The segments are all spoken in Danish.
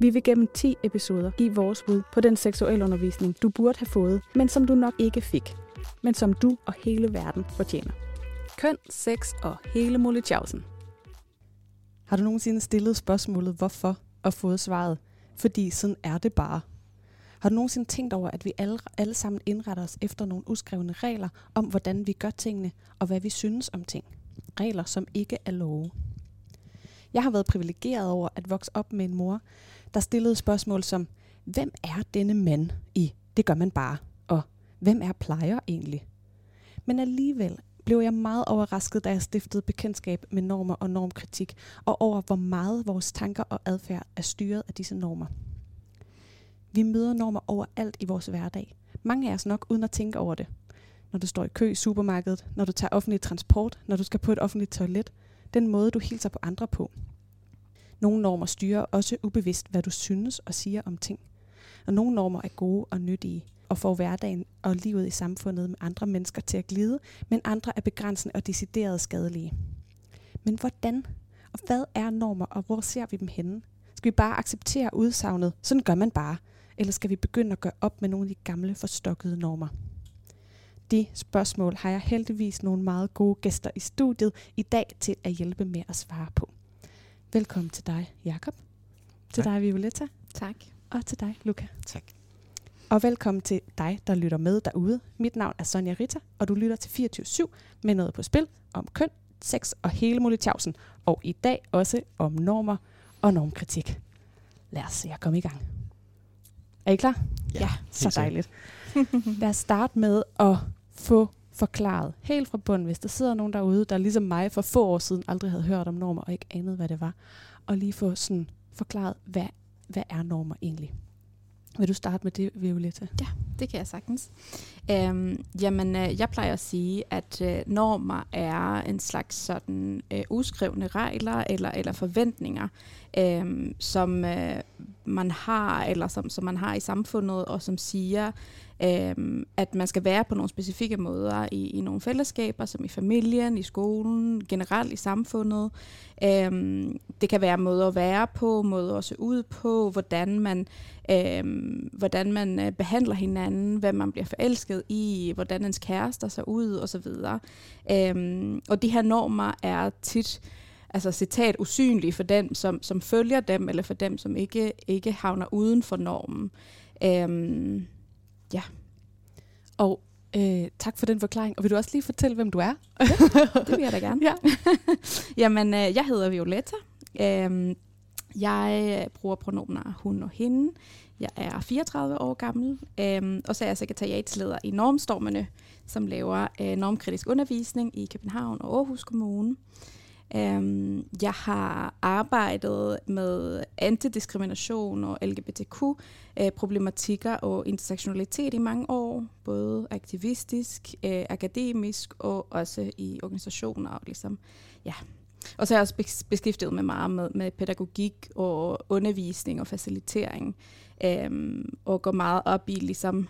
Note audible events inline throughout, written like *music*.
Vi vil gennem 10 episoder give vores bud på den seksualundervisning, du burde have fået, men som du nok ikke fik, men som du og hele verden fortjener. Køn, sex og hele muligheden. Har du nogensinde stillet spørgsmålet hvorfor og fået svaret, fordi sådan er det bare? Har du nogensinde tænkt over, at vi alle, alle sammen indretter os efter nogle uskrevne regler om, hvordan vi gør tingene og hvad vi synes om ting? Regler, som ikke er love. Jeg har været privilegeret over at vokse op med en mor, der stillede spørgsmål som, hvem er denne mand i Det gør man bare, og hvem er plejer egentlig? Men alligevel blev jeg meget overrasket, da jeg stiftede bekendtskab med normer og normkritik, og over hvor meget vores tanker og adfærd er styret af disse normer. Vi møder normer overalt i vores hverdag. Mange af os nok uden at tænke over det. Når du står i kø i supermarkedet, når du tager offentlig transport, når du skal på et offentligt toilet, den måde du hilser på andre på. Nogle normer styrer også ubevidst, hvad du synes og siger om ting. Og nogle normer er gode og nyttige, og får hverdagen og livet i samfundet med andre mennesker til at glide, men andre er begrænsende og decideret skadelige. Men hvordan? Og hvad er normer, og hvor ser vi dem henne? Skal vi bare acceptere udsagnet, sådan gør man bare, eller skal vi begynde at gøre op med nogle af de gamle forstokkede normer? De spørgsmål har jeg heldigvis nogle meget gode gæster i studiet i dag til at hjælpe med at svare på. Velkommen til dig, Jakob. Til Tak. dig, Violetta. Tak. Og til dig, Luca. Tak. Og velkommen til dig, der lytter med derude. Mit navn er Sonja Rita, og du lytter til 24-7 med noget på spil om køn, sex og hele muligheden. Og i dag også om normer og normkritik. Lad os se at komme i gang. Er I klar? Ja, så helt sikkert. dejligt. Lad os starte med at få forklaret helt fra bunden, hvis der sidder nogen derude, der ligesom mig for få år siden aldrig havde hørt om normer og ikke anede, hvad det var, og lige få sådan forklaret, hvad, hvad er normer egentlig? Vil du starte med det, Violetta? Ja, Det kan jeg sagtens. Øhm, jamen, øh, jeg plejer at sige, at øh, normer er en slags sådan øh, uskrevne regler eller, eller forventninger, øh, som øh, man har eller som, som man har i samfundet, og som siger, Øhm, at man skal være på nogle specifikke måder i, i nogle fællesskaber, som i familien, i skolen, generelt i samfundet. Øh, det kan være måder at være på, måder at se ud på, hvordan man øhm, hvordan man øh, behandler hinanden, hvad man bliver forelsket i, hvordan ens kærester ser ud osv. Øhm, og de her normer er tit altså citat usynlige for dem, som, som følger dem, eller for dem, som ikke, ikke havner uden for normen. Øhm, og øh, tak for den forklaring. Og vil du også lige fortælle, hvem du er? det vil jeg da gerne. *laughs* Ja. *laughs* Jamen, øh, jeg hedder Violetta. Øhm, jeg bruger pronomener hun og hende. Jeg er 34 år gammel, øhm, og så er jeg sekretariatsleder i Normstormene, som laver øh, normkritisk undervisning i København og Aarhus Kommune. Øhm, jeg har arbejdet med antidiskrimination og LGBTQ-problematikker øh, og intersektionalitet i mange år, både aktivistisk, øh, akademisk og også i organisationer og ligesom, ja, og så har jeg også beskæftiget mig meget med, med pædagogik og undervisning og facilitering, øhm, og går meget op i ligesom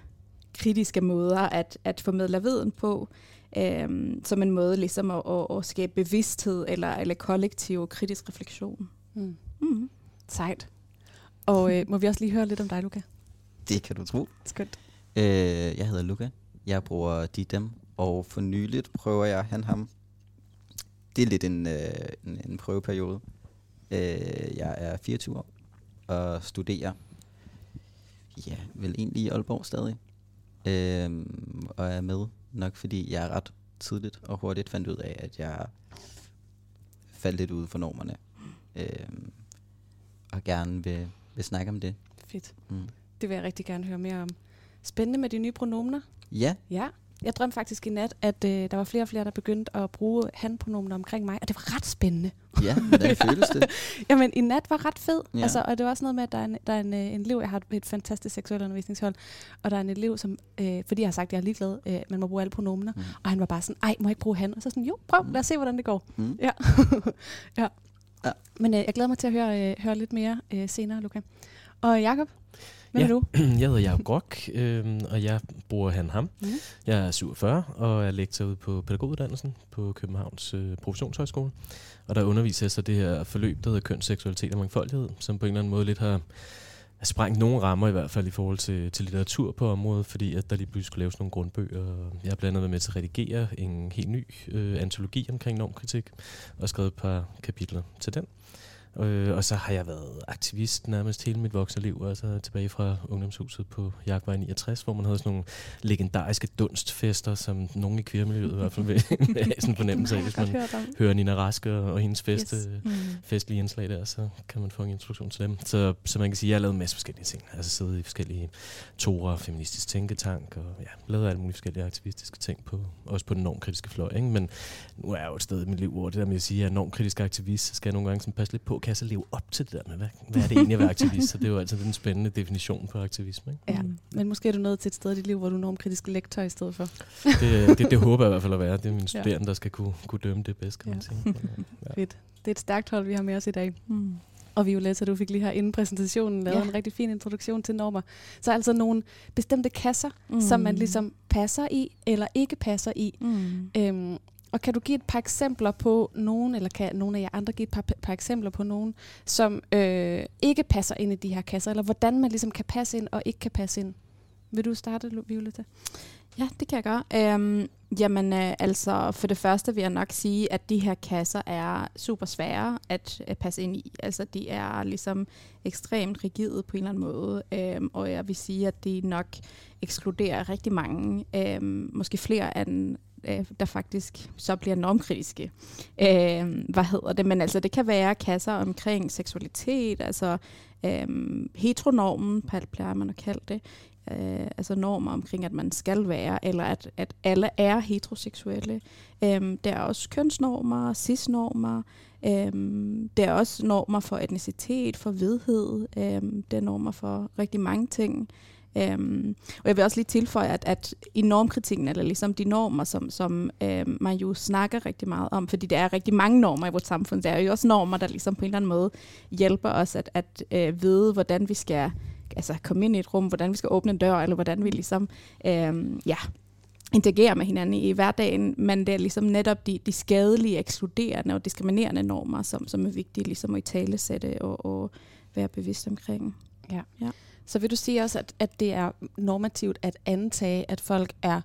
kritiske måder at, at formidle viden på, øhm, som en måde ligesom at, at, at skabe bevidsthed eller, eller kollektiv kritisk refleksion. Mm. Mm. Sejt. Og øh, må vi også lige høre lidt om dig, Luca? Det kan du tro. Skønt. Øh, jeg hedder Luca. Jeg bruger de dem, og for nyligt prøver jeg han ham. Det er lidt en, øh, en, en prøveperiode. Øh, jeg er 24 år og studerer. Ja, vel egentlig i Aalborg stadig. Øh, og er med nok fordi jeg ret tidligt og hurtigt fandt ud af, at jeg faldt lidt ude for normerne. Øh, og gerne vil, vil snakke om det. Fedt. Mm. Det vil jeg rigtig gerne høre mere om. Spændende med de nye pronomener. Ja, Ja. Jeg drømte faktisk i nat, at øh, der var flere og flere, der begyndte at bruge han-pronomener omkring mig, og det var ret spændende. ja, hvordan føles det? *laughs* Jamen, i nat var ret fed. Ja. Altså, og det var også noget med, at der er en, der er en, øh, en elev, jeg har et, fantastisk seksualundervisningshold, og der er en elev, som, øh, fordi jeg har sagt, at jeg er ligeglad, øh, man må bruge alle pronomener, Mm. og han var bare sådan, ej, må jeg ikke bruge han? Og så sådan, jo, prøv, Mm. lad os se, hvordan det går. Mm. Ja. *laughs* ja. Ja. Men øh, jeg glæder mig til at høre, øh, høre lidt mere øh, senere, Luca. Og Jakob, hvem Ja. er du? *clears throat* Jeg hedder Jacob Grok, øh, og jeg bruger han ham. Mhm. Jeg er 47 og er lektor ude på pædagoguddannelsen på Københavns øh, Professionshøjskole. Og der underviser jeg så det her forløb, der hedder køn, seksualitet og mangfoldighed, som på en eller anden måde lidt har sprængt nogle rammer i hvert fald i forhold til, til litteratur på området, fordi at der lige pludselig skulle laves nogle grundbøger. Jeg har blandt andet været med til at redigere en helt ny øh, antologi omkring normkritik, og skrevet et par kapitler til den. Øh, og så har jeg været aktivist nærmest hele mit voksne liv, altså tilbage fra ungdomshuset på Jagtvej 69, hvor man havde sådan nogle legendariske dunstfester, som nogen i queermiljøet i hvert fald vil *laughs* have sådan en fornemmelse af, hvis man hører Nina Raske og, og hendes fest, Yes. yes. Mm. Festlige indslag der, så kan man få en introduktion til dem. Så, så man kan sige, at jeg har lavet en masse forskellige ting. Altså siddet i forskellige torer, feministisk tænketank, og ja, lavet alle mulige forskellige aktivistiske ting, på, også på den normkritiske fløj. Ikke? Men nu er jeg jo et sted i mit liv, hvor det der med at sige, at jeg er normkritisk aktivist, så skal jeg nogle gange sådan passe lidt på, kan jeg så leve op til det der med, hvad, hvad er det egentlig at være aktivist? Så det er jo altid den spændende definition på aktivisme. Ikke? Ja, men måske er du nået til et sted i dit liv, hvor du er normkritisk lektor i stedet for. Det, det, det håber jeg i hvert fald at være. Det er mine studerende, der skal kunne, kunne dømme det bedst, kan man Ja. sige. Ja. *laughs* Fedt. Det er et stærkt hold, vi har med os i dag. Mm. Og Violetta, du fik lige her inden præsentationen lavet Ja. en rigtig fin introduktion til normer. Så altså nogle bestemte kasser, mm. som man ligesom passer i eller ikke passer i. Mm. Øhm, og kan du give et par eksempler på nogen, eller kan nogle af jer andre give et par, par eksempler på nogen, som øh, ikke passer ind i de her kasser, eller hvordan man ligesom kan passe ind og ikke kan passe ind? Vil du starte, Violetta? Ja, det kan jeg gøre. Øhm, jamen, øh, altså, for det første vil jeg nok sige, at de her kasser er super svære at, øh, passe ind i. Altså, de er ligesom ekstremt rigide på en eller anden måde, øhm, og jeg vil sige, at de nok ekskluderer rigtig mange, øhm, måske flere end øh, der faktisk så bliver normkritiske. Øh, hvad hedder det? Men altså, det kan være kasser omkring seksualitet, altså øh, heteronormen, plejer man at kalde det, øh, altså normer omkring, at man skal være, eller at, at alle er heteroseksuelle. Øhm, der er også kønsnormer, cisnormer, øhm, der er også normer for etnicitet, for vedhed, øhm, der er normer for rigtig mange ting. Øhm, og jeg vil også lige tilføje, at, at i normkritikken, eller ligesom de normer, som, som øhm, man jo snakker rigtig meget om, fordi der er rigtig mange normer i vores samfund, der er jo også normer, der ligesom på en eller anden måde hjælper os at, at øh, vide, hvordan vi skal altså komme ind i et rum, hvordan vi skal åbne en dør, eller hvordan vi ligesom, øhm, ja, interagerer med hinanden i, hverdagen, men det er ligesom netop de, de skadelige, ekskluderende og diskriminerende normer, som, som er vigtige ligesom at i tale sætte og, og være bevidst omkring. Så vil du sige også, at, at det er normativt at antage, at folk er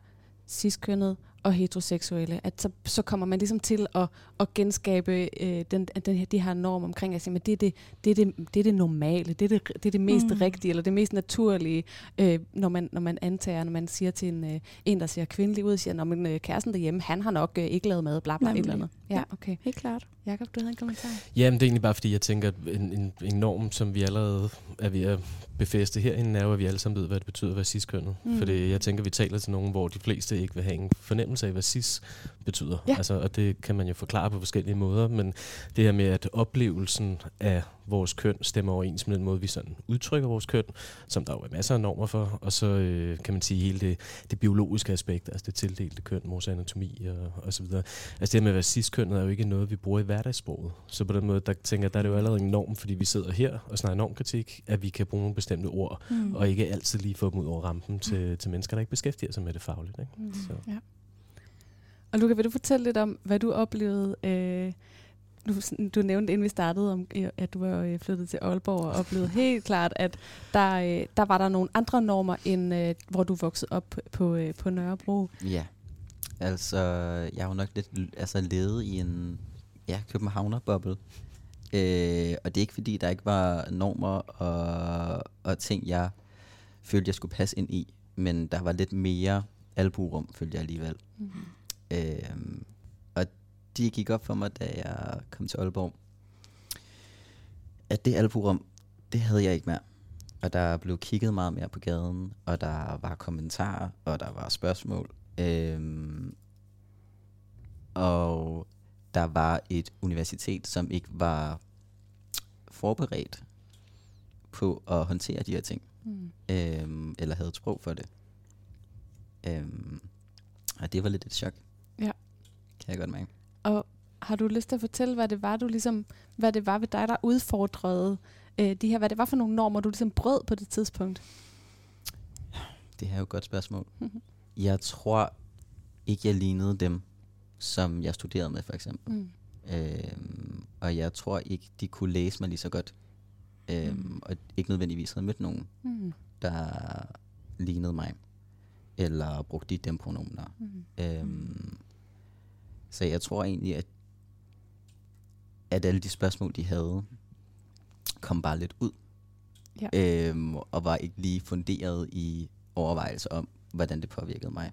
ciskønnet og heteroseksuelle, at så, så kommer man ligesom til at, at genskabe øh, den, den her, de her normer omkring, at sige, men det, er det, det, er det, det er det normale, det er det, det, er det mest Mm. rigtige, eller det mest naturlige, øh, når, man, når man antager, når man siger til en, øh, en der ser kvindelig ud, siger, når min øh, kæresten derhjemme, han har nok øh, ikke lavet mad, bla bla, et eller andet. Ja, Ja. okay. Helt klart. Jakob, du havde en kommentar? Jamen, det er egentlig bare, fordi jeg tænker, at en, en, en norm, som vi allerede er ved at befæste herinde, er jo, at vi alle sammen ved, hvad det betyder at være cis-kønnet. Mm. Fordi jeg tænker, vi taler til nogen, hvor de fleste ikke vil have en fornemmelse af, hvad cis betyder. Ja. Altså, og det kan man jo forklare på forskellige måder, men det her med, at oplevelsen af vores køn stemmer overens med den måde, vi sådan udtrykker vores køn, som der jo er masser af normer for, og så øh, kan man sige hele det, det biologiske aspekt, altså det tildelte køn, vores anatomi og, og så videre. Altså det med at være cis-kønnet er jo ikke noget, vi bruger i hverdagssproget. Så på den måde, der tænker jeg, der er det jo allerede en norm, fordi vi sidder her og snakker normkritik, at vi kan bruge nogle bestemte ord, Mm. og ikke altid lige få dem ud over rampen til, til mennesker, der ikke beskæftiger sig med det fagligt. Ikke? Mm. Så. Ja. Og Luca, vil du fortælle lidt om, hvad du oplevede? Øh, du, du nævnte, inden vi startede, om, øh, at du var øh, flyttet til Aalborg og oplevede *laughs* helt klart, at der, øh, der var der nogle andre normer, end øh, hvor du voksede op på, øh, på Nørrebro. Ja. Altså, jeg har jo nok lidt altså, levet i en ja, københavner-boble. Øh, og det er ikke fordi, der ikke var normer og, og ting, jeg følte, jeg skulle passe ind i. Men der var lidt mere alburum, følte jeg alligevel. Mm. Øh, og de gik op for mig, da jeg kom til Aalborg. At det alburum, det havde jeg ikke mere. Og der blev kigget meget mere på gaden, og der var kommentarer, og der var spørgsmål. Øhm, og der var et universitet, som ikke var forberedt på at håndtere de her ting, Mm. øhm, eller havde et sprog for det. Øhm, og det var lidt et chok. Kan jeg godt mærke. Og har du lyst til at fortælle, hvad det var, du ligesom, hvad det var ved dig, der udfordrede øh, de her, hvad det var for nogle normer, du ligesom brød på det tidspunkt? Det her er jo et godt spørgsmål. Mhm. Jeg tror ikke, jeg lignede dem, som jeg studerede med, for eksempel. Mm. Øhm, og jeg tror ikke, de kunne læse mig lige så godt. Øhm, Mm. Og ikke nødvendigvis havde mødt nogen, Mm. der lignede mig. Eller brugte de dem pronomener. Mm. Øhm, så jeg tror egentlig, at, at alle de spørgsmål, de havde, kom bare lidt ud. Ja. Øhm, og var ikke lige funderet i overvejelser om, hvordan det påvirkede mig.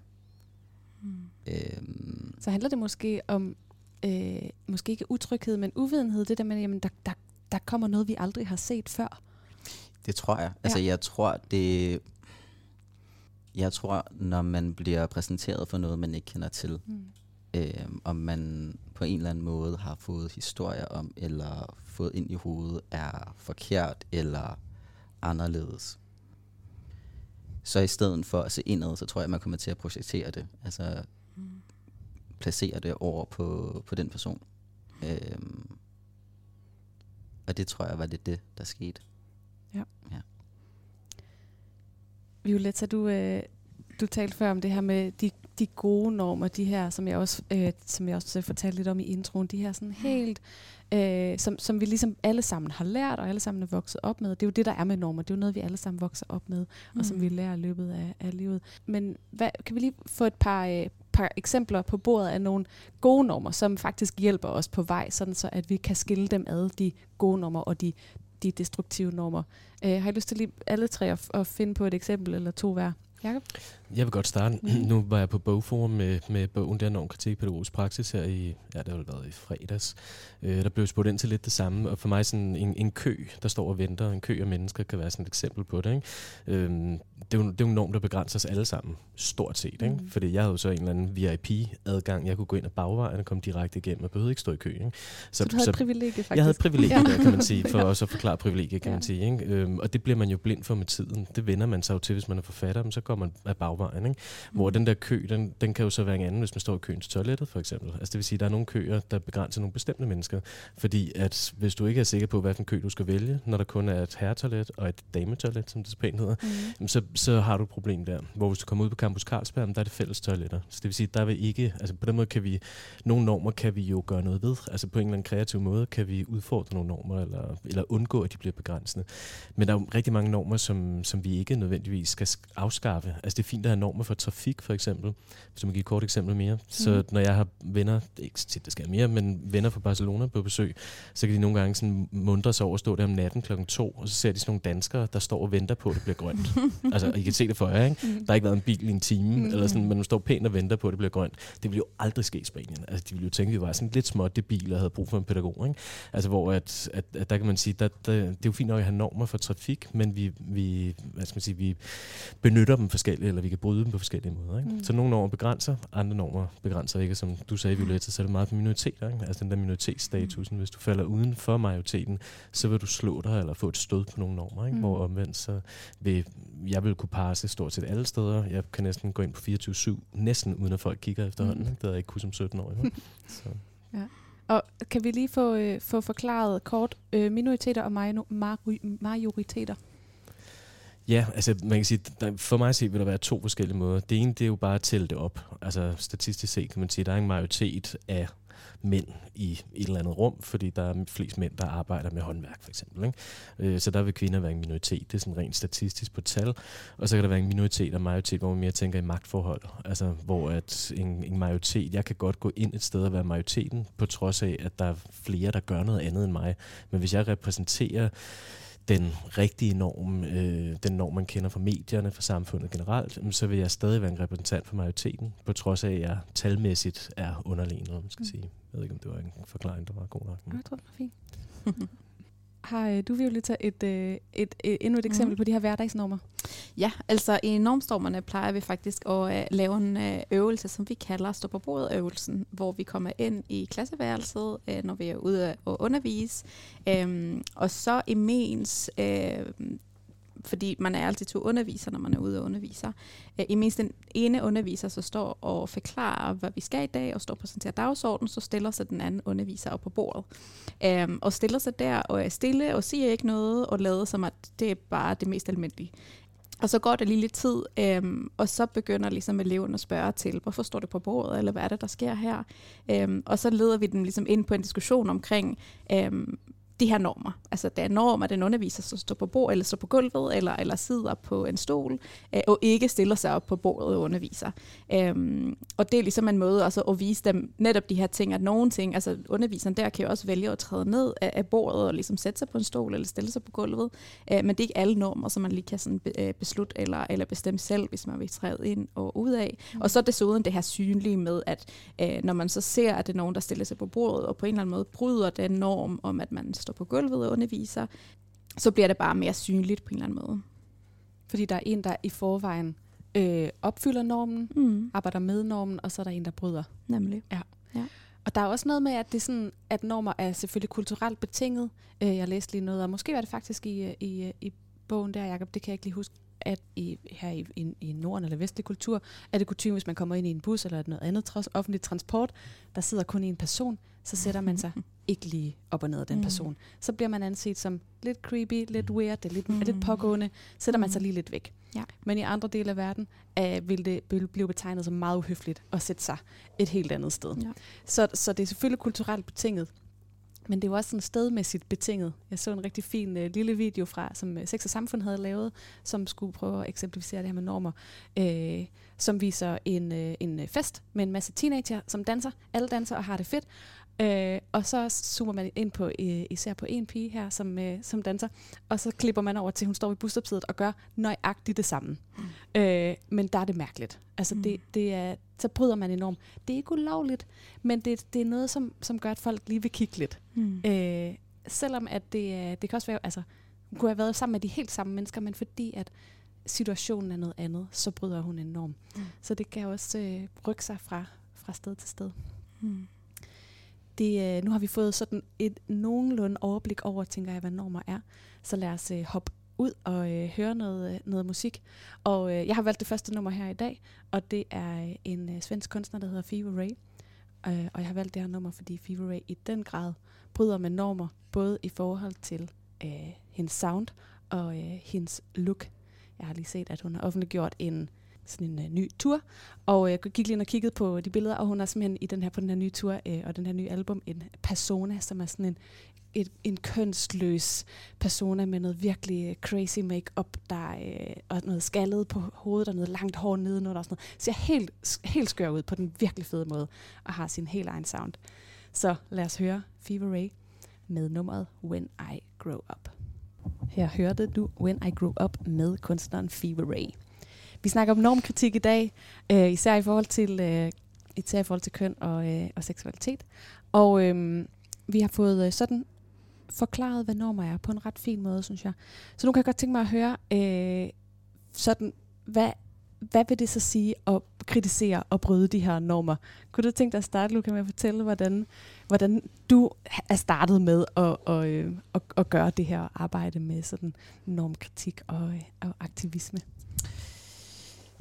Mm. Øhm, Så handler det måske om, øh, måske ikke utryghed, men uvidenhed, det der med, jamen der, der, der kommer noget, vi aldrig har set før. Det tror jeg. Altså, jeg tror, det... Jeg tror, når man bliver præsenteret for noget, man ikke kender til, Mm. Øh, om man på en eller anden måde har fået historier om, eller fået ind i hovedet, er forkert eller anderledes. Så i stedet for at se indad, så tror jeg, man kommer til at projektere det. Altså placere det over på, på den person. Øhm, og det tror jeg var lidt det, der skete. Violetta, du, øh, du talte før om det her med de, de gode normer, de her, som jeg også, øh, som jeg også fortalte lidt om i introen, de her sådan helt, øh, som, som vi ligesom alle sammen har lært, og alle sammen er vokset op med. Det er jo det, der er med normer. Det er jo noget, vi alle sammen vokser op med, mm. og som vi lærer i løbet af, af livet. Men hvad, kan vi lige få et par, øh, par eksempler på bordet af nogle gode normer, som faktisk hjælper os på vej, sådan så at vi kan skille dem ad, de gode normer og de, de destruktive normer. Øh, har I lyst til lige alle tre at, at finde på et eksempel eller to hver? Jakob? Jeg vil godt starte. Mhm. Nu var jeg på bogforum med, med bogen Der Norm Kritik Pædagogisk Praksis her i, ja, det har været i fredags. Øh, der blev spurgt ind til lidt det samme, og for mig sådan en, en kø, der står og venter, en kø af mennesker, kan være sådan et eksempel på det. Ikke? Øhm, det, er jo, det er jo en norm, der begrænser os alle sammen, stort set. Ikke? Mhm. Fordi jeg havde jo så en eller anden VIP-adgang. Jeg kunne gå ind ad bagvejen og komme direkte igennem, og behøvede ikke stå i kø. Ikke? Så, så du havde et privilegie, faktisk. Jeg havde et privilegie, Ja. der, kan man sige, for *laughs* Ja. også at forklare privilegie, kan Ja. man sige. Ikke? Øhm, og det bliver man jo blind for med tiden. Det vender man sig jo til, hvis man er forfatter, men så går man af bagvejen. Ikke? Hvor Mm. den der kø, den, den kan jo så være en anden, hvis man står i køen til toilettet, for eksempel. Altså det vil sige, at der er nogle køer, der begrænser nogle bestemte mennesker. Fordi at hvis du ikke er sikker på, hvilken kø du skal vælge, når der kun er et herretoilet og et dametoilet, som det så pænt hedder, Mm. så, så har du et problem der. Hvor hvis du kommer ud på Campus Carlsberg, der er det fælles toiletter. Så det vil sige, der vil ikke, altså på den måde kan vi, nogle normer kan vi jo gøre noget ved. Altså på en eller anden kreativ måde kan vi udfordre nogle normer, eller, eller undgå, at de bliver begrænsende. Men der er jo rigtig mange normer, som, som vi ikke nødvendigvis skal sk- afskaffe. Altså det er fint at have normer for trafik, for eksempel. Hvis man giver et kort eksempel mere. Så Mhm. når jeg har venner, det er ikke så tit, det skal mere, men venner fra Barcelona på besøg, så kan de nogle gange sådan mundre sig over at stå der om natten klokken to, og så ser de sådan nogle danskere, der står og venter på, at det bliver grønt. *laughs* altså, I kan se det for jer, ikke? Mm. Der har ikke været en bil i en time, Mm. mm. eller sådan, men man står pænt og venter på, at det bliver grønt. Det ville jo aldrig ske i Spanien. Altså, de ville jo tænke, at vi var sådan lidt småt debiler og havde brug for en pædagog. Ikke? Altså, hvor at, at, at, der kan man sige, at det er jo fint nok at have normer for trafik, men vi, vi, hvad skal man sige, vi benytter dem forskelligt, eller vi kan bryde dem på forskellige måder. Ikke? Mm. Mm. Så nogle normer begrænser, andre normer begrænser ikke. Som du sagde, Violetta, så er det meget for minoriteter. Ikke? Altså den der minoritetsstatusen. Hvis du falder uden for majoriteten, så vil du slå dig eller få et stød på nogle normer. Ikke? Mm. Mm. Hvor omvendt, så vil jeg vil kunne passe stort set alle steder. Jeg kan næsten gå ind på 24-7, næsten uden at folk kigger efterhånden. Mm. Mm. Det havde jeg ikke kunne som 17 år. *laughs* Så. Og kan vi lige få, øh, få forklaret kort øh, minoriteter og majoriteter? Ja, altså man kan sige, der, for mig at se vil der være to forskellige måder. Det ene, det er jo bare at tælle det op. Altså statistisk set kan man sige, at der er en majoritet af mænd i et eller andet rum, fordi der er flest mænd, der arbejder med håndværk for eksempel. Ikke? Øh, Så der vil kvinder være en minoritet. Det er sådan rent statistisk på tal. Og så kan der være en minoritet og majoritet, hvor man mere tænker i magtforhold. Altså hvor at en, en majoritet, jeg kan godt gå ind et sted og være majoriteten, på trods af, at der er flere, der gør noget andet end mig. Men hvis jeg repræsenterer den rigtige norm, øh, den norm, man kender fra medierne, fra samfundet generelt, så vil jeg stadig være en repræsentant for majoriteten, på trods af, at jeg talmæssigt er underlegen, man skal Mm. sige. Jeg ved ikke, om det var en forklaring, der var god nok. Men. Jeg tror, det var fint. *laughs* Har øh, du, Violetta, et, øh, et, øh, endnu et eksempel Mhm. på de her hverdagsnormer? Ja, altså i normstormerne plejer vi faktisk at uh, lave en uh, øvelse, som vi kalder stå på bordet øvelsen, hvor vi kommer ind i klasseværelset, når vi er ude at undervise, um, og så imens uh, fordi man er altid to undervisere, når man er ude og underviser. Øh, I mindst den ene underviser så står og forklarer, hvad vi skal i dag, og står og præsenterer dagsordenen, så stiller sig den anden underviser op på bordet. Øhm, og stiller sig der og er stille og siger ikke noget, og lader som, at det er bare det mest almindelige. Og så går der lige lidt tid, øhm, og så begynder ligesom eleven at spørge til, hvorfor står det på bordet, eller hvad er det, der sker her? Øhm, og så leder vi dem ligesom ind på en diskussion omkring, øhm, de her normer. Altså der er normer, den underviser, som står på bord, eller står på gulvet, eller, eller sidder på en stol, øh, og ikke stiller sig op på bordet og underviser. Øhm, og det er ligesom en måde også at vise dem netop de her ting, at nogle ting, altså underviseren der kan jo også vælge at træde ned af, af bordet og ligesom sætte sig på en stol, eller stille sig på gulvet. Øh, men det er ikke alle normer, som man lige kan sådan be, øh, beslutte eller, eller bestemme selv, hvis man vil træde ind og ud af. Mm. Og så desuden det her synlige med, at øh, når man så ser, at det er nogen, der stiller sig på bordet, og på en eller anden måde bryder den norm om, at man står på gulvet og underviser, så bliver det bare mere synligt på en eller anden måde. Fordi der er en, der i forvejen øh, opfylder normen, Mm. arbejder med normen, og så er der en, der bryder. Nemlig. Og der er også noget med, at det er sådan, at normer er selvfølgelig kulturelt betinget. Øh, jeg læste lige noget, og måske var det faktisk i, øh, i, øh, i bogen der, Jacob, det kan jeg ikke lige huske, at i, her i, i, i Norden eller vestlig kultur, er det kutume, hvis man kommer ind i en bus eller noget andet trods offentlig transport, der sidder kun en person, så sætter man sig *laughs* ikke lige op og ned af den Mm. person. Så bliver man anset som lidt creepy, lidt weird, det er lidt, Mm. er lidt pågående, sætter man Mm. sig lige lidt væk. Ja. Men i andre dele af verden øh, vil det vil blive betegnet som meget uhøfligt at sætte sig et helt andet sted. Ja. Så, så det er selvfølgelig kulturelt betinget. Men det er jo også sådan stedmæssigt betinget. Jeg så en rigtig fin øh, lille video fra, som øh, Sex og Samfund havde lavet, som skulle prøve at eksemplificere det her med normer, øh, som viser en, øh, en fest med en masse teenager, som danser. Alle danser og har det fedt. Øh, og så zoomer man ind på øh, især på en pige her, som, øh, som danser, og så klipper man over til, hun står ved busstopsædet og gør nøjagtigt det samme. Mm. Øh, men der er det mærkeligt. Altså Mm. det, det er, så bryder man enormt. Det er ikke ulovligt, men det, det er noget, som, som gør, at folk lige vil kigge lidt. Mm. Øh, selvom at det, er- det kan også være, altså hun kunne have været sammen med de helt samme mennesker, men fordi at situationen er noget andet, så bryder hun enormt. Mm. Så det kan også øh, rykke sig fra, fra sted til sted. Mm. Det, øh, nu har vi fået sådan et nogenlunde overblik over, tænker jeg, hvad normer er. Så lad os øh, hoppe ud og øh, høre noget, øh, noget musik. Og øh, jeg har valgt det første nummer her i dag, og det er øh, en øh, svensk kunstner, der hedder Fever Ray. Øh, og jeg har valgt det her nummer, fordi Fever Ray i den grad bryder med normer, både i forhold til øh, hendes sound og øh, hendes look. Jeg har lige set, at hun har offentliggjort en sådan en øh, ny tur, og jeg gik lige ind og kiggede på de billeder, og hun er simpelthen i den her, på den her nye tur øh, og den her nye album en persona, som er sådan en, et, en kønsløs persona med noget virkelig øh, crazy makeup der øh, og noget skaldet på hovedet og noget langt hår nedenunder og sådan noget. Ser helt, helt skør ud på den virkelig fede måde, og har sin helt egen sound. Så lad os høre Fever Ray med nummeret When I Grow Up. Her hørte du When I Grew Up med kunstneren Fever Ray. Vi snakker om normkritik i dag, øh, især i forhold til øh, især i forhold til køn og, øh, og seksualitet. Og øh, vi har fået øh, sådan forklaret, hvad normer er på en ret fin måde, synes jeg. Så nu kan jeg godt tænke mig at høre, øh, sådan, hvad, hvad vil det så sige at kritisere og bryde de her normer? Kunne du tænke dig at starte, Luca, med at fortælle, hvordan, hvordan du er startet med at, og, øh, at, at gøre det her arbejde med sådan normkritik og, øh, og aktivisme?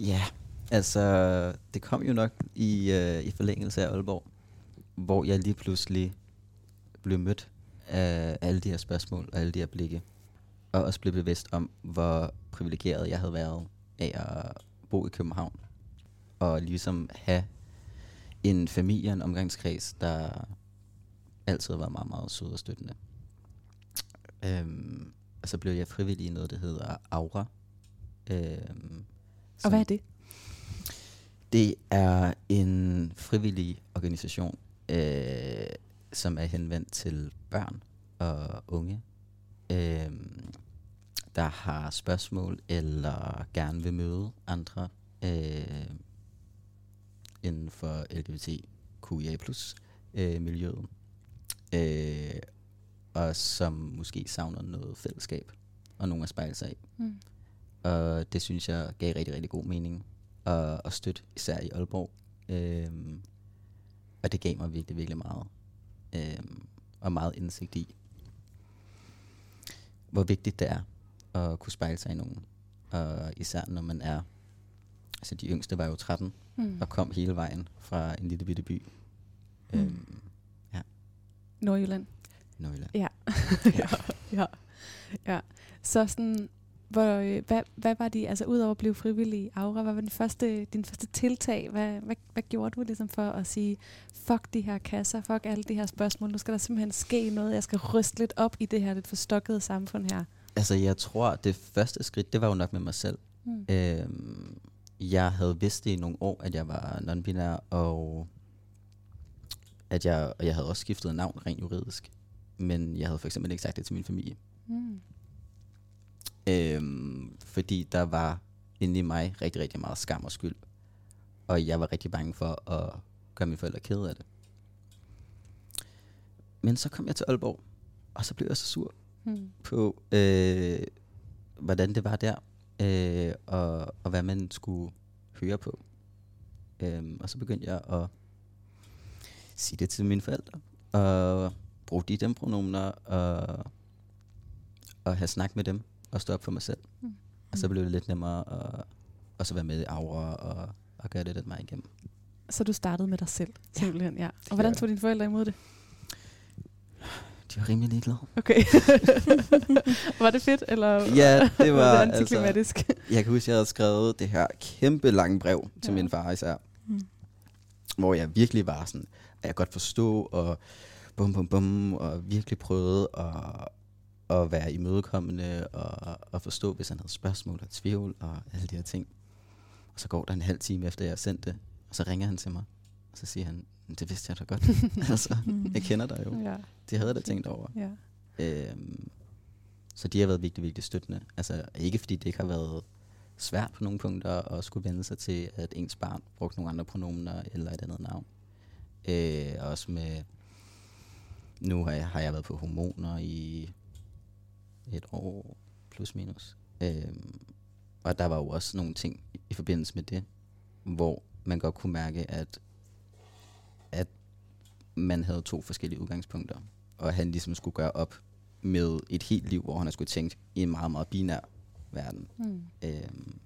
Ja, altså det kom jo nok i, øh, i forlængelse af Aalborg, hvor jeg lige pludselig blev mødt af alle de her spørgsmål og alle de her blikke. Og også blev bevidst om, hvor privilegeret jeg havde været af at bo i København. Og ligesom have en familie, en omgangskreds, der altid var meget, meget sød og støttende. Øhm, og så blev jeg frivillig i noget, der hedder Aura. Øhm, og hvad er det? det er en frivillig organisation, øh, som er henvendt til børn og unge, øh, der har spørgsmål eller gerne vil møde andre øh, inden for LGBTQIA øh, miljøet, øh, og som måske savner noget fællesskab og nogen at spejle sig i. Mm. Og det synes jeg gav rigtig, rigtig god mening at, at støtte, især i Aalborg. Øhm, og det gav mig virkelig, virkelig meget. Øhm, og meget indsigt i, hvor vigtigt det er at kunne spejle sig i nogen. Og især når man er, altså de yngste var jo 13, Mm. og kom hele vejen fra en lille bitte by. Mm. Øhm, Nordjylland. Nordjylland. Ja. *laughs* ja. ja. ja. Så sådan, hvor, øh, hvad, hvad var de, altså udover at blive frivillig Aura, hvad var din første, din første tiltag? Hvad, hvad, hvad gjorde du ligesom for at sige, fuck de her kasser, fuck alle de her spørgsmål, nu skal der simpelthen ske noget, jeg skal ryste lidt op i det her lidt forstokkede samfund her. Altså jeg tror, det første skridt, det var jo nok med mig selv. Mm. Øhm, jeg havde vidst det i nogle år, at jeg var non-binær, og at jeg, og jeg havde også skiftet navn rent juridisk. Men jeg havde for eksempel ikke sagt det til min familie. Mm. Øhm, fordi der var inde i mig rigtig, rigtig meget skam og skyld. Og jeg var rigtig bange for at gøre mine forældre kede af det. Men så kom jeg til Aalborg, og så blev jeg så sur Mm. på, øh, hvordan det var der, øh, og, og hvad man skulle høre på. Øhm, og så begyndte jeg at sige det til mine forældre, og bruge de dem pronomener, og, og have snak med dem, og stå op for mig selv. Mm. Og så blev det lidt nemmere at, at så være med i Aura, og, og gøre det lidt mig igennem. Så du startede med dig selv, simpelthen, ja. Og gjorde hvordan tog dine forældre imod det? De var rimelig ligeglade. Okay. *laughs* var det fedt, eller Ja, det *laughs* var det altså, antiklimatisk? Jeg kan huske, at jeg havde skrevet det her kæmpe lange brev til Ja. ja. min far især. Mm. Hvor jeg virkelig var sådan, at jeg godt forstå, og bum bum bum, og virkelig prøvede at, at være imødekommende, og, og forstå, hvis han havde spørgsmål og tvivl, og alle de her ting. Og så går der en halv time efter, jeg har sendt det, og så ringer han til mig, og så siger han, det vidste jeg da godt. *laughs* altså, jeg kender dig jo. ja, Det havde jeg da tænkt over. ja. Øhm, så de har været virkelig, virkelig støttende. Altså ikke fordi det ikke har været svært på nogle punkter at skulle vende sig til, at ens barn brugte nogle andre pronomener eller et andet navn. Øh, også med, nu har jeg, har jeg været på hormoner i et år plus minus. Øhm, og der var jo også nogle ting i, i forbindelse med det, hvor man godt kunne mærke, at, at man havde to forskellige udgangspunkter, og han ligesom skulle gøre op med et helt liv, hvor han har skulle tænkt i en meget, meget binær verden. Mm. Øhm,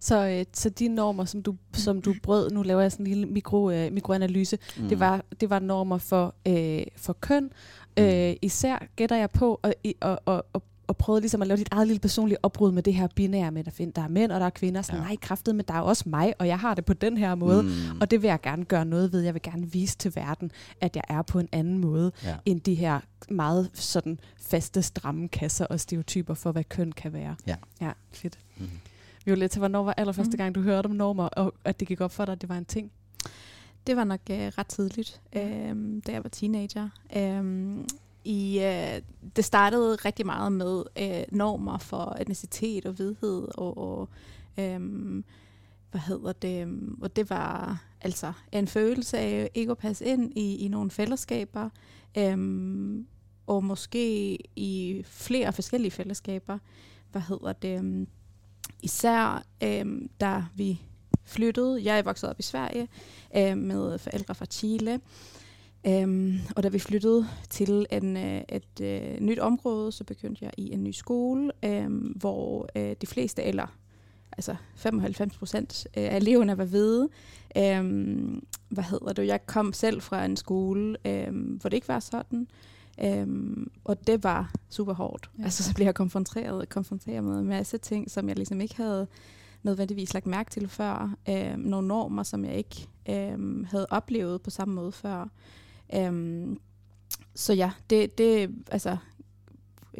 Så, øh, så de normer, som du, som du brød, nu laver jeg sådan en lille mikro, øh, mikroanalyse, mm. det, var, det var normer for, øh, for køn. Øh, især gætter jeg på, og, og, og, og, og prøvede ligesom at lave dit eget lille personlige opbrud med det her binære med, at der, find, der er mænd og der er kvinder. Sådan, Ja. nej, kraftet, men der er også mig, og jeg har det på den her måde. Mm. Mm, Og det vil jeg gerne gøre noget ved. Jeg vil gerne vise til verden, at jeg er på en anden måde, ja. end de her meget sådan faste, stramme kasser og stereotyper for, hvad køn kan være. Ja. Ja, fedt. Mm. Violetta, hvornår var allerførste Mhm. gang, du hørte om normer, og at det gik op for dig, at det var en ting? Det var nok øh, ret tidligt, øh, da jeg var teenager. Øh, i, øh, det startede rigtig meget med øh, normer for etnicitet og hvidhed, og, og øh, hvad hedder det, og det var altså en følelse af ikke at passe ind i, i nogle fællesskaber, øh, og måske i flere forskellige fællesskaber. Hvad hedder det? øhm, Især øh, da vi flyttede. Jeg er vokset op i Sverige øh, med forældre fra Chile. Øhm, og da vi flyttede til en, øh, et øh, nyt område, så begyndte jeg i en ny skole, øh, hvor øh, de fleste, eller altså 95 procent af eleverne var hvide. Øhm, hvad hedder det? Jeg kom selv fra en skole, øhm, hvor det ikke var sådan. Øhm, og det var super hårdt. Ja. Ja. Altså så blev jeg konfronteret, konfronteret med en masse ting, som jeg ligesom ikke havde nødvendigvis lagt mærke til før. Øh, nogle normer, som jeg ikke øh, havde oplevet på samme måde før. Øh, så ja, det, det altså,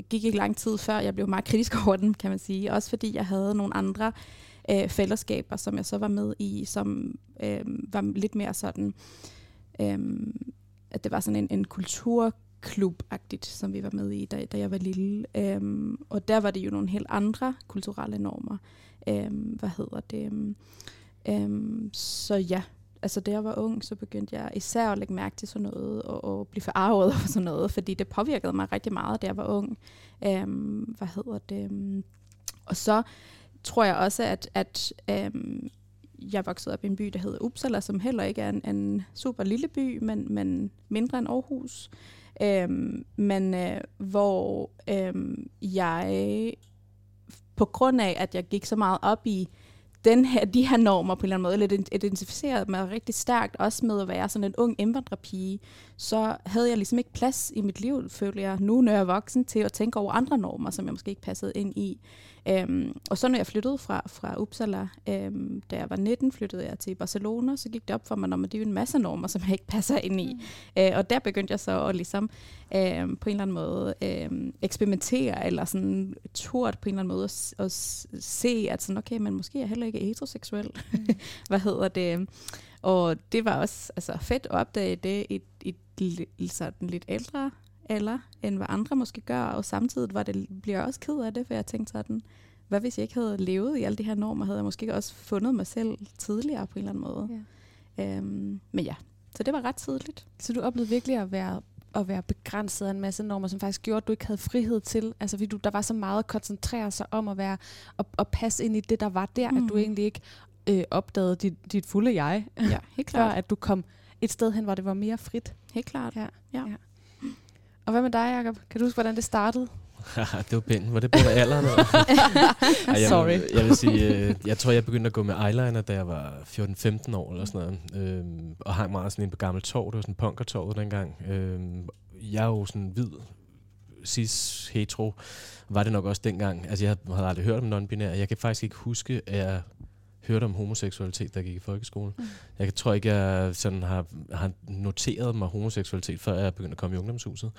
gik ikke lang tid før, jeg blev meget kritisk over den, kan man sige. Også fordi jeg havde nogle andre øh, fællesskaber, som jeg så var med i, som øh, var lidt mere sådan, øh, at det var sådan en, en kultur klubagtigt, som vi var med i, da, da jeg var lille. Øh, og der var det jo nogle helt andre kulturelle normer. Øh, hvad hedder det? Øh, så ja, altså da jeg var ung, så begyndte jeg især at lægge mærke til sådan noget, og, og blive forarvet over sådan noget, fordi det påvirkede mig rigtig meget, da jeg var ung. Øhm, hvad hedder det? Og så tror jeg også, at, at øhm, jeg voksede op i en by, der hedder Uppsala, som heller ikke er en, en super lille by, men, men mindre end Aarhus. Øhm, men øh, hvor øh, jeg, på grund af, at jeg gik så meget op i den her, de her normer på en eller anden måde, eller identificeret mig rigtig stærkt, også med at være sådan en ung indvandrerpige, så havde jeg ligesom ikke plads i mit liv, føler jeg, nu når jeg er voksen, til at tænke over andre normer, som jeg måske ikke passede ind i. Øhm, og så når jeg flyttede fra, fra Uppsala, øhm, da jeg var 19, flyttede jeg til Barcelona, så gik det op for mig, at det er en masse normer, som jeg ikke passer ind i. Mm. Øh, og der begyndte jeg så at ligesom, øhm, på en eller anden måde øhm, eksperimentere, eller sådan turt på en eller anden måde at, at se, at sådan, okay, men måske er jeg heller ikke heteroseksuel. Mm. *laughs* Hvad hedder det? Og det var også altså, fedt at opdage det i, i, i sådan lidt ældre eller end hvad andre måske gør, og samtidig var det, bliver jeg også ked af det, for jeg tænkte sådan, hvad hvis jeg ikke havde levet i alle de her normer, havde jeg måske også fundet mig selv tidligere på en eller anden måde. Ja. Øhm, men ja, så det var ret tidligt. Så du oplevede virkelig at være at være begrænset af en masse normer, som faktisk gjorde, at du ikke havde frihed til. Altså, fordi du, der var så meget at koncentrere sig om at være og, at passe ind i det, der var der, mm. at du mm. egentlig ikke øh, opdagede dit, dit fulde jeg. Ja, helt *laughs* klart. Før at du kom et sted hen, hvor det var mere frit. Helt klart. Ja. ja. ja. Og hvad med dig, Jacob? Kan du huske, hvordan det startede? *laughs* det var pænt. Var det på alderen? *laughs* Ej, jeg, Sorry. Jeg vil sige, øh, jeg tror, jeg begyndte at gå med eyeliner, da jeg var 14-15 år eller sådan noget. Øhm, og hang meget sådan en på gammel tog. Det var sådan punkertorvet dengang. Øhm, jeg er jo sådan hvid, cis, hetero, var det nok også dengang. Altså, jeg havde aldrig hørt om non-binær. Jeg kan faktisk ikke huske, at jeg hørte om homoseksualitet, der gik i folkeskolen. Mm. Jeg tror ikke, jeg sådan har, har noteret mig homoseksualitet, før jeg begyndte at komme i ungdomshuset.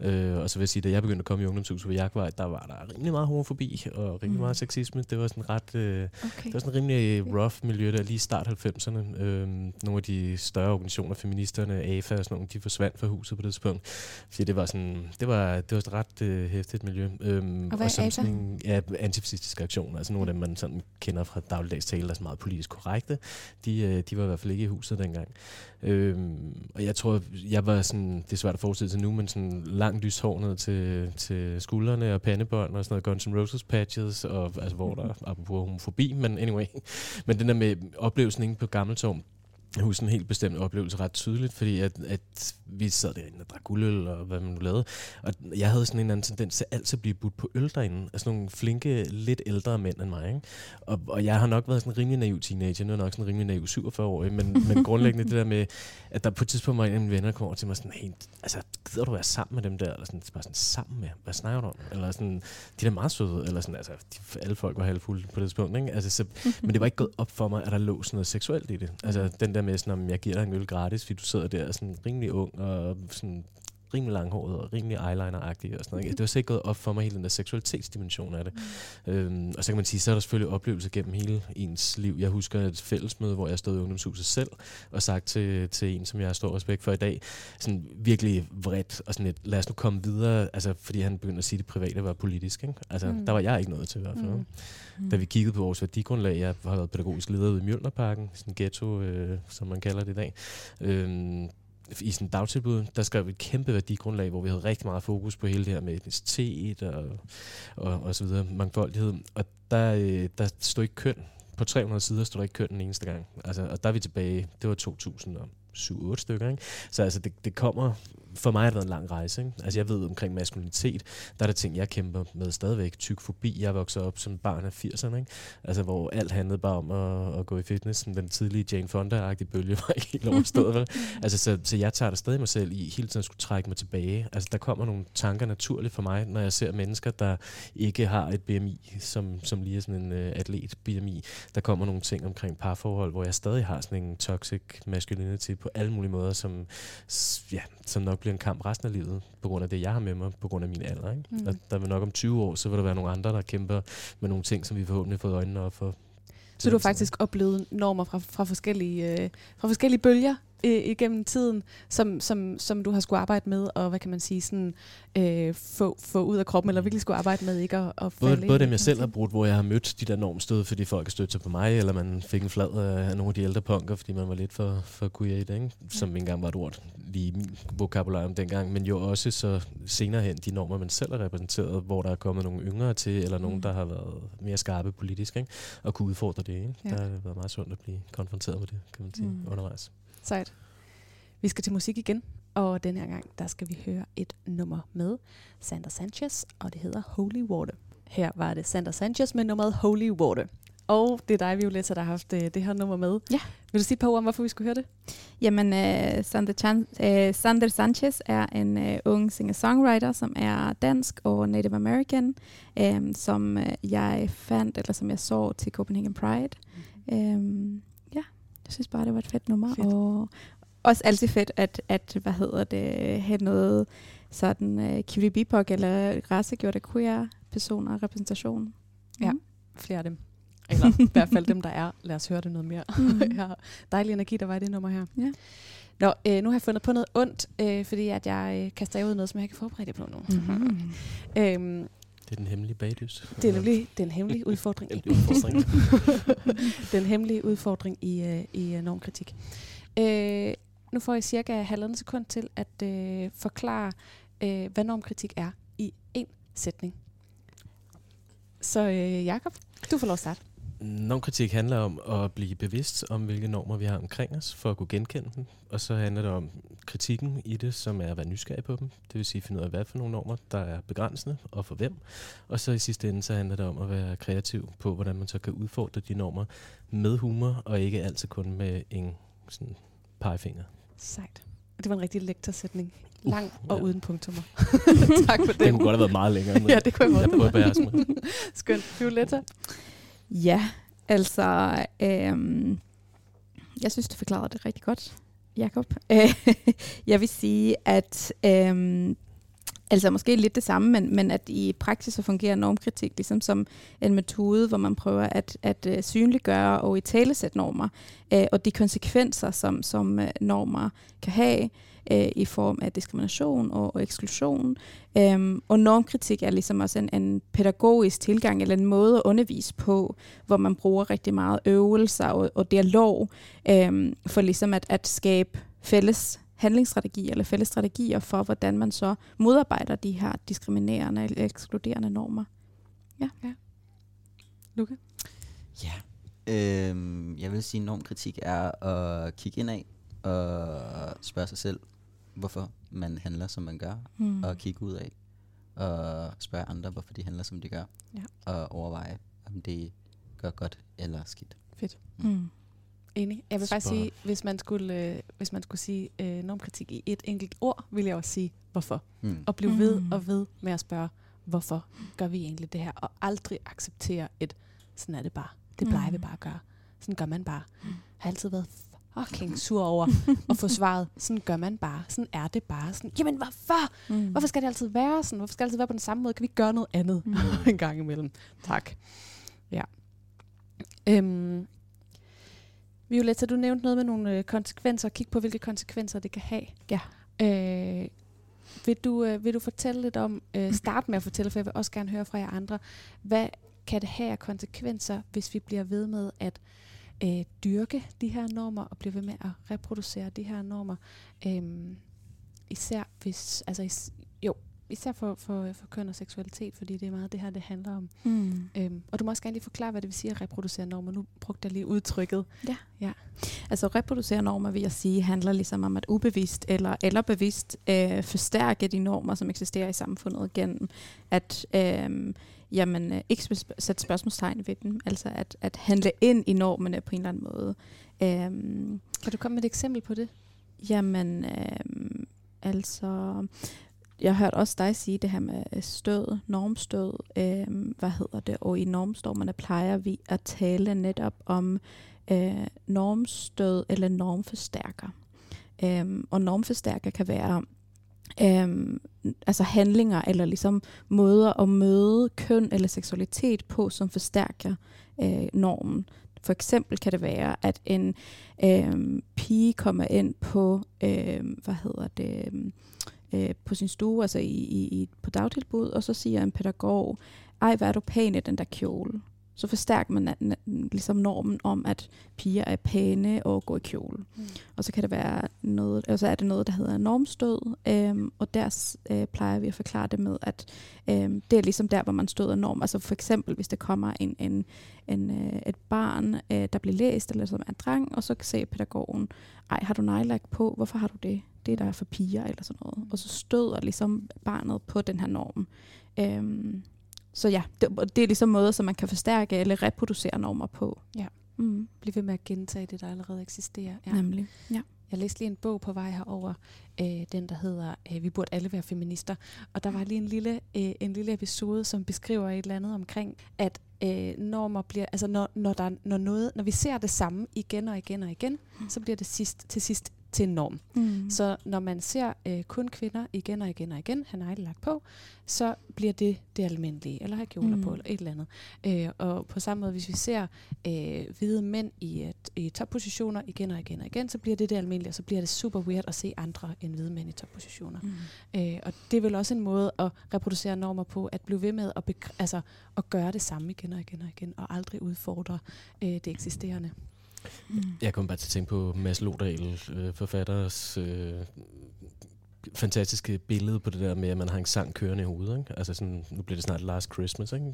Mm. Øh, og så vil jeg sige, da jeg begyndte at komme i ungdomshuset ved Jagtvej, der var der rimelig meget homofobi og rimelig mm. meget sexisme. Det var sådan ret, øh, okay. det var sådan rimelig rough miljø der lige start 90'erne. Øh, nogle af de større organisationer, feministerne, AFA og sådan nogle, de forsvandt fra huset på det tidspunkt. Fordi det var sådan, det var, det var et ret øh, hæftigt miljø. Øh, og hvad og er AFA? Sådan, ja, antifascistiske aktioner, altså nogle af dem, man sådan kender fra dagligdags tale, så meget politisk korrekte, de, øh, de var i hvert fald ikke i huset dengang. Øhm, og jeg tror, jeg var sådan, det er svært at forestille sig nu, men sådan langt lyst hår ned til, til skuldrene og pandebånd og sådan noget Guns N' Roses patches, og, altså, hvor der, *laughs* apropos homofobi, men anyway. Men den der med oplevelsen inde på Gammeltorv, jeg husker en helt bestemt oplevelse ret tydeligt, fordi at, at vi sad derinde og drak guldøl og hvad man nu lavede. Og jeg havde sådan en anden tendens til altid at blive budt på øl derinde. Altså nogle flinke, lidt ældre mænd end mig. Ikke? Og, og jeg har nok været sådan en rimelig naiv teenager. Nu er nok sådan en rimelig naiv 47-årig. Men, *laughs* men grundlæggende det der med, at der på et tidspunkt var en af mine venner, kommer til mig sådan, hey, altså, gider du være sammen med dem der? Eller sådan, bare sådan, sammen med? Hvad snakker du om? Eller sådan, de er meget søde. Eller sådan, altså, de, alle folk var halvfulde på det tidspunkt. Ikke? Altså, så, *laughs* men det var ikke gået op for mig, at der lå sådan noget seksuelt i det. Altså den der med sådan, om jeg giver dig en øl gratis, fordi du sidder der sådan rimelig ung og sådan rimelig langhåret og rimelig eyeliner-agtig og sådan noget. Det var sikkert gået op for mig hele den der seksualitetsdimension af det. Mm. Øhm, og så kan man sige, så er der selvfølgelig oplevelser gennem hele ens liv. Jeg husker et fællesmøde, hvor jeg stod i ungdomshuset selv og sagt til, til en, som jeg har stor respekt for i dag, sådan virkelig vredt og sådan et, lad os nu komme videre, altså fordi han begyndte at sige, at det private var politisk. Ikke? Altså, mm. der var jeg ikke noget til i hvert fald. Mm. Mm. Da vi kiggede på vores værdigrundlag, jeg har været pædagogisk leder ude i Mjølnerparken, sådan en ghetto, øh, som man kalder det i dag. Øh, i sådan dagtilbud, der skrev vi et kæmpe værdigrundlag, hvor vi havde rigtig meget fokus på hele det her med etnicitet og, og, og så videre, mangfoldighed. Og der, øh, der stod ikke køn. På 300 sider stod der ikke køn den eneste gang. Altså, og der er vi tilbage, det var 2007-8 stykker. Ikke? Så altså, det, det kommer for mig har det været en lang rejse. Ikke? Altså jeg ved omkring maskulinitet, der er der ting, jeg kæmper med stadigvæk. Tyk forbi, jeg voksede op som barn af 80'erne, ikke? Altså hvor alt handlede bare om at, at gå i fitness. Den tidlige Jane Fonda-agtige bølge var ikke helt overstået. vel? *laughs* Altså så, så jeg tager det stadig mig selv i hele tiden skulle trække mig tilbage. Altså der kommer nogle tanker naturligt for mig, når jeg ser mennesker, der ikke har et BMI, som, som lige er sådan en uh, atlet BMI. Der kommer nogle ting omkring parforhold, hvor jeg stadig har sådan en toxic masculinity på alle mulige måder, som, ja, som nok bliver en kamp resten af livet, på grund af det, jeg har med mig, på grund af min alder. Ikke? Mm. Der, der vil nok om 20 år, så vil der være nogle andre, der kæmper med nogle ting, som vi forhåbentlig har fået øjnene op for. Så du har faktisk oplevet normer fra, fra, forskellige, øh, fra forskellige bølger øh, igennem tiden, som, som, som du har skulle arbejde med, og hvad kan man sige, sådan, øh, få, få ud af kroppen, eller virkelig skulle arbejde med ikke at, at både, både dem, jeg selv har brugt, hvor jeg har mødt de der normstød, fordi folk har stødt sig på mig, eller man fik en flad af nogle af de ældre punker, fordi man var lidt for, for queer i det, ikke? som ja. engang var et ord lige min vokabularium dengang, men jo også så senere hen de normer, man selv har repræsenteret, hvor der er kommet nogle yngre til, eller nogen, mm. der har været mere skarpe politisk, ikke? og kunne udfordre det. Ikke? Ja. Der har det været meget sundt at blive konfronteret med det, kan man sige, mm. undervejs. Sejt. Vi skal til musik igen. Og den her gang, der skal vi høre et nummer med Sander Sanchez, og det hedder Holy Water. Her var det Sander Sanchez med nummeret Holy Water. Og det er dig, Violetta, der har haft øh, det her nummer med. Ja. Vil du sige et par ord om, hvorfor vi skulle høre det? Jamen, uh, Sander, Chan, uh, Sander Sanchez er en uh, ung singer-songwriter, som er dansk og Native American, um, som uh, jeg fandt, eller som jeg så til Copenhagen Pride. Mm. Um, ja, jeg synes bare, det var et fedt nummer. Fedt. Og også altid fedt, at, at hvad hedder det, have noget sådan uh, cutie bebop eller racegjorte queer personer repræsentation. Ja. Mm. Flere af dem. Eller i hvert fald dem, der er. Lad os høre det noget mere. *laughs* Ja. Dejlig energi, der var i det nummer her. Ja. Nå, øh, nu har jeg fundet på noget ondt, øh, fordi at jeg øh, kaster ud i noget, som jeg ikke er forberedt på nu. Mm. *laughs* øhm, Det er den hemmelige bagdys. det er nemlig den hemmelige *laughs* udfordring. Den udfordring. *laughs* den hemmelige udfordring i, øh, i øh, normkritik. Øh, nu får I cirka halvandet sekund til at øh, forklare, øh, hvad normkritik er i en sætning. Så øh, Jakob, du får lov at starte. Normkritik handler om at blive bevidst om, hvilke normer vi har omkring os, for at kunne genkende dem. Og så handler det om kritikken i det, som er at være nysgerrig på dem. Det vil sige finde ud af, hvad for nogle normer, der er begrænsende, og for hvem. Og så i sidste ende, så handler det om at være kreativ på, hvordan man så kan udfordre de normer med humor, og ikke altid kun med en sådan pegefinger. Sejt. Det var en rigtig lektorsætning. Lang Uh, og ja. uden punktummer. *laughs* tak for Det det. kunne godt have været meget længere. men Ja, det kunne jeg godt. beherske mig. *laughs* Skønt. Violetta? Ja, altså, øhm, jeg synes, du forklarede det rigtig godt, Jakob. *laughs* jeg vil sige, at øhm, altså måske lidt det samme, men, men at i praksis så fungerer normkritik ligesom som en metode, hvor man prøver at, at uh, synliggøre og i talesætte normer, øh, og de konsekvenser, som, som uh, normer kan have øh, i form af diskrimination og, og eksklusion. Øhm, og normkritik er ligesom også en, en pædagogisk tilgang, eller en måde at undervise på, hvor man bruger rigtig meget øvelser og, og dialog, øhm, for ligesom at, at skabe fælles handlingsstrategier eller fælles strategier for, hvordan man så modarbejder de her diskriminerende eller ekskluderende normer. Ja. Ja. Luca? Ja. Øhm, jeg vil sige, at normkritik er at kigge ind af og spørge sig selv, hvorfor man handler, som man gør, Hmm. og kigge ud af og spørge andre, hvorfor de handler, som de gør, Ja. og overveje, om det gør godt eller skidt. Hmm. Enig. Jeg vil faktisk Spot on. sige, hvis man skulle, øh, hvis man skulle sige øh, normkritik i et enkelt ord, ville jeg også sige, hvorfor. Mm. Og blive ved Mm. og ved med at spørge, hvorfor gør vi egentlig det her? Og aldrig acceptere et, sådan er det bare. Det plejer Mm. vi bare at gøre. Sådan gør man bare. Jeg har altid været fucking sur over *laughs* at få svaret, sådan gør man bare. Sådan er det bare. Sådan, Jamen hvorfor? Hmm. Hvorfor skal det altid være sådan? Hvorfor skal det altid være på den samme måde? Kan vi ikke gøre noget andet Mm. *laughs* en gang imellem? Tak. Ja. Øhm, Violetta, du nævnte noget med nogle øh, konsekvenser. Kig på, hvilke konsekvenser det kan have. Ja. Øh, vil, du, øh, vil du fortælle lidt om, øh, start med at fortælle, for jeg vil også gerne høre fra jer andre, hvad kan det have af konsekvenser, hvis vi bliver ved med at øh, dyrke de her normer, og bliver ved med at reproducere de her normer? Øhm, især hvis, altså is, jo, især for, for, for køn og seksualitet, fordi det er meget det her, det handler om. Hmm. Øhm, og du må også gerne lige forklare, hvad det vil sige at reproducere normer. Nu brugte jeg lige udtrykket. Altså reproducere normer, vil jeg sige, handler ligesom om at ubevidst eller, eller bevidst øh, forstærke de normer, som eksisterer i samfundet gennem at øh, jamen, øh, ikke sp- sætte spørgsmålstegn ved dem. Altså at, at handle ind i normerne på en eller anden måde. Øh, Kan du komme med et eksempel på det? Jamen, øh, altså, jeg har hørt også dig sige det her med øh, stød, normstød, øh, hvad hedder det, og i normstormerne plejer vi at tale netop om øh, normstød eller normforstærker. Øh, og normforstærker kan være øhm, altså handlinger eller ligesom måder at møde køn eller seksualitet på, som forstærker øh, normen. For eksempel kan det være, at en øh, pige kommer ind på, øh, hvad hedder det, øh, på sin stue, altså i, i, i, på dagtilbud, og så siger en pædagog, ej, hvad er du pæn i den der kjole så forstærker man ligesom normen om, at piger er pæne og går i kjole. Mm. Og så kan det være noget, og så er det noget, der hedder normstød, øhm, og der øh, plejer vi at forklare det med, at øhm, det er ligesom der, hvor man støder norm. Altså for eksempel, hvis der kommer en, en, en, øh, et barn, øh, der bliver læst, eller som er en dreng, og så kan se pædagogen, ej, har du nejlagt på? Hvorfor har du det? Det er der for piger, eller sådan noget. Og så støder ligesom barnet på den her norm. Øhm, så ja, det, det er ligesom måder, som man kan forstærke eller reproducere normer på. Ja. Mm. Bliv ved med at gentage det, der allerede eksisterer. Ja. Nemlig. Ja. Jeg læste lige en bog på vej herover, øh, den der hedder øh, Vi burde alle være feminister. Og der var lige en lille, øh, en lille episode, som beskriver et eller andet omkring, at øh, normer bliver, altså når, når, der, når, noget, når vi ser det samme igen og igen og igen, mm. så bliver det sidst, til sidst til en norm. Mm. Så når man ser øh, kun kvinder igen og igen og igen have negle lagt på, så bliver det det almindelige, eller have kjoler mm. på, eller et eller andet. Øh, og på samme måde, hvis vi ser øh, hvide mænd i, et, i toppositioner igen og igen og igen, så bliver det det almindelige, og så bliver det super weird at se andre end hvide mænd i toppositioner. Mm. Øh, og det er vel også en måde at reproducere normer på, at blive ved med at, altså, at gøre det samme igen og igen og igen, og aldrig udfordre øh, det eksisterende. Mm. Jeg kommer bare til at tænke på Mads Lodal, øh, forfatteres øh, fantastiske billede på det der med, at man har en sang kørende i hovedet. Ikke? Altså sådan, nu bliver det snart Last Christmas, ikke?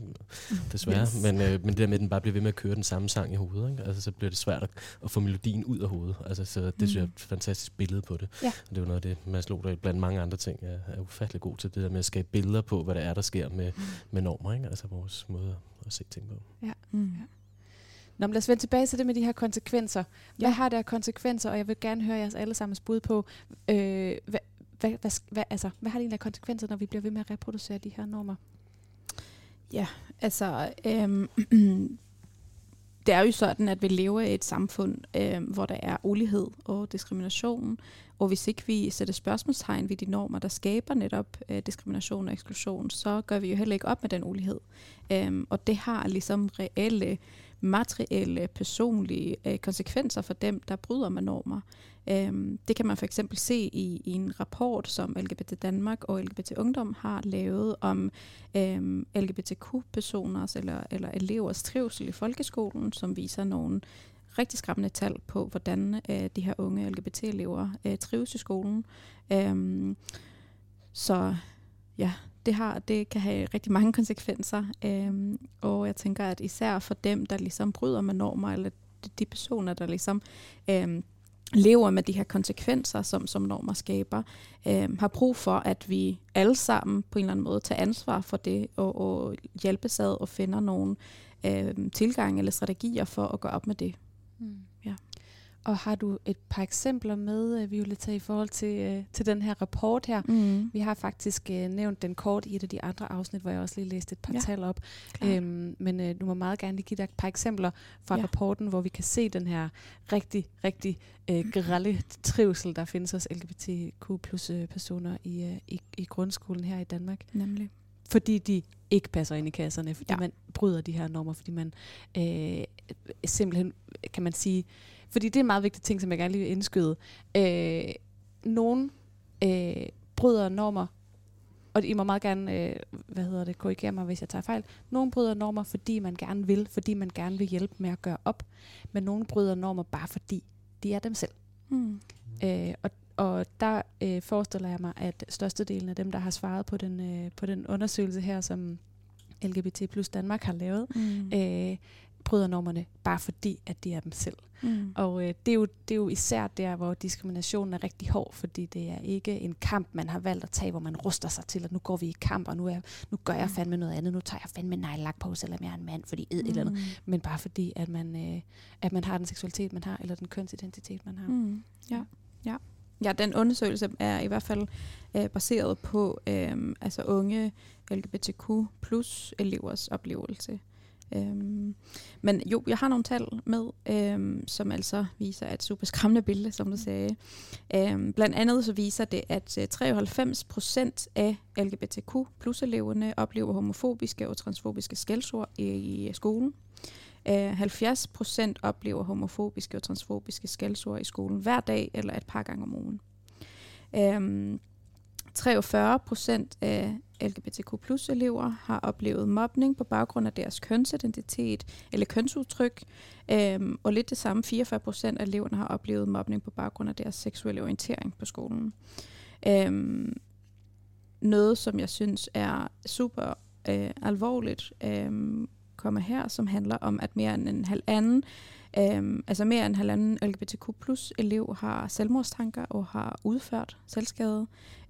desværre. Yes. Men, øh, men det der med, at den bare bliver ved med at køre den samme sang i hovedet. Ikke? Altså, så bliver det svært at, at få melodien ud af hovedet. Altså, så det synes jeg er et fantastisk billede på det. Ja. Og det er jo noget af det, Mads Lodal blandt mange andre ting er, er ufattelig god til. Det der med at skabe billeder på, hvad det er, der sker med, med normer. Ikke? Altså vores måde at se ting på. Mm. Nå, men lad os vende tilbage til det med de her konsekvenser. Hvad Ja. har af konsekvenser? Og jeg vil gerne høre jeres allesammens bud på, øh, hvad, hvad, hvad, hvad, altså, hvad har det egentlig af konsekvenser, når vi bliver ved med at reproducere de her normer? Altså, øhm, *clears throat* det er jo sådan, at vi lever i et samfund, øhm, hvor der er ulighed og diskrimination. Og hvis ikke vi sætter spørgsmålstegn ved de normer, der skaber netop øh, diskrimination og eksklusion, så gør vi jo heller ikke op med den ulighed. Øhm, og det har ligesom reelle, materielle, personlige øh, konsekvenser for dem, der bryder med normer. Øhm, det kan man for eksempel se i, i en rapport, som LGBT Danmark og LGBT Ungdom har lavet om øhm, LGBTQ-personers eller, eller elevers trivsel i folkeskolen, som viser nogle rigtig skræmmende tal på, hvordan øh, de her unge LGBT-elever øh, trives i skolen. Øhm, så ja, det, har, det kan have rigtig mange konsekvenser, øhm, og jeg tænker, at især for dem, der ligesom bryder med normer, eller de, personer, der ligesom øhm, lever med de her konsekvenser, som, som normer skaber, øhm, har brug for, at vi alle sammen på en eller anden måde tager ansvar for det, og, og hjælpes ad og finder nogle øhm, tilgange eller strategier for at gå op med det. Mm. Og har du et par eksempler med, øh, Violetta, i forhold til, øh, til den her rapport her? Mm. Vi har faktisk øh, nævnt den kort i et af de andre afsnit, hvor jeg også lige læste et par Ja, tal op. Øhm, Øhm, men øh, du må meget gerne lige give dig et par eksempler fra Ja. rapporten, hvor vi kan se den her rigtig, rigtig øh, grælde trivsel, der findes hos LGBTQ plus øh, personer i, øh, i, i grundskolen her i Danmark. Nemlig. Fordi de ikke passer ind i kasserne, fordi ja. man bryder de her normer, fordi man øh, simpelthen, kan man sige, fordi det er en meget vigtig ting, som jeg gerne lige vil indskyde. Øh, nogen øh, bryder normer, og I må meget gerne, øh, hvad hedder det, korrigere mig, hvis jeg tager fejl. Nogen bryder normer, fordi man gerne vil, fordi man gerne vil hjælpe med at gøre op. Men nogen bryder normer bare fordi de er dem selv. Mm. Øh, og, og der øh, forestiller jeg mig, at størstedelen af dem, der har svaret på den, øh, på den undersøgelse her, som LGBT plus Danmark har lavet, Mm. øh, bryder normerne bare fordi, at de er dem selv. Mm. Og øh, det, er jo, det er jo især der, hvor diskriminationen er rigtig hård, fordi det er ikke en kamp, man har valgt at tage, hvor man ruster sig til, at nu går vi i kamp, og nu, er, nu gør jeg Mm. fandme noget andet, nu tager jeg fandme nejlagt på, selvom jeg er en mand, fordi ed mm. eller andet. Men bare fordi, at man, øh, at man har den seksualitet, man har, eller den kønsidentitet, man har. Mm. Ja. ja. Ja, den undersøgelse er i hvert fald øh, baseret på øh, altså unge LGBTQ plus elevers oplevelse. Øhm, men jo, jeg har nogle tal med, øhm, som altså viser et super skræmmende billede, som du sagde. Øhm, blandt andet så viser det, at øh, 93 procent af LGBTQ plus eleverne oplever homofobiske og transfobiske skældsord i, i skolen. Øh, 70 procent oplever homofobiske og transfobiske skældsord i skolen hver dag eller et par gange om ugen. Øhm, 43 procent af LGBTQ elever har oplevet mobning på baggrund af deres kønsidentitet eller kønsudtryk, øhm, og lidt det samme, 44 procent af eleverne har oplevet mobning på baggrund af deres seksuelle orientering på skolen. Øhm, noget, som jeg synes er super øh, alvorligt, øh, kommer her, som handler om, at mere end en halv anden Øhm, altså mere end halvanden LGBTQ plus elev har selvmordstanker og har udført selvskade.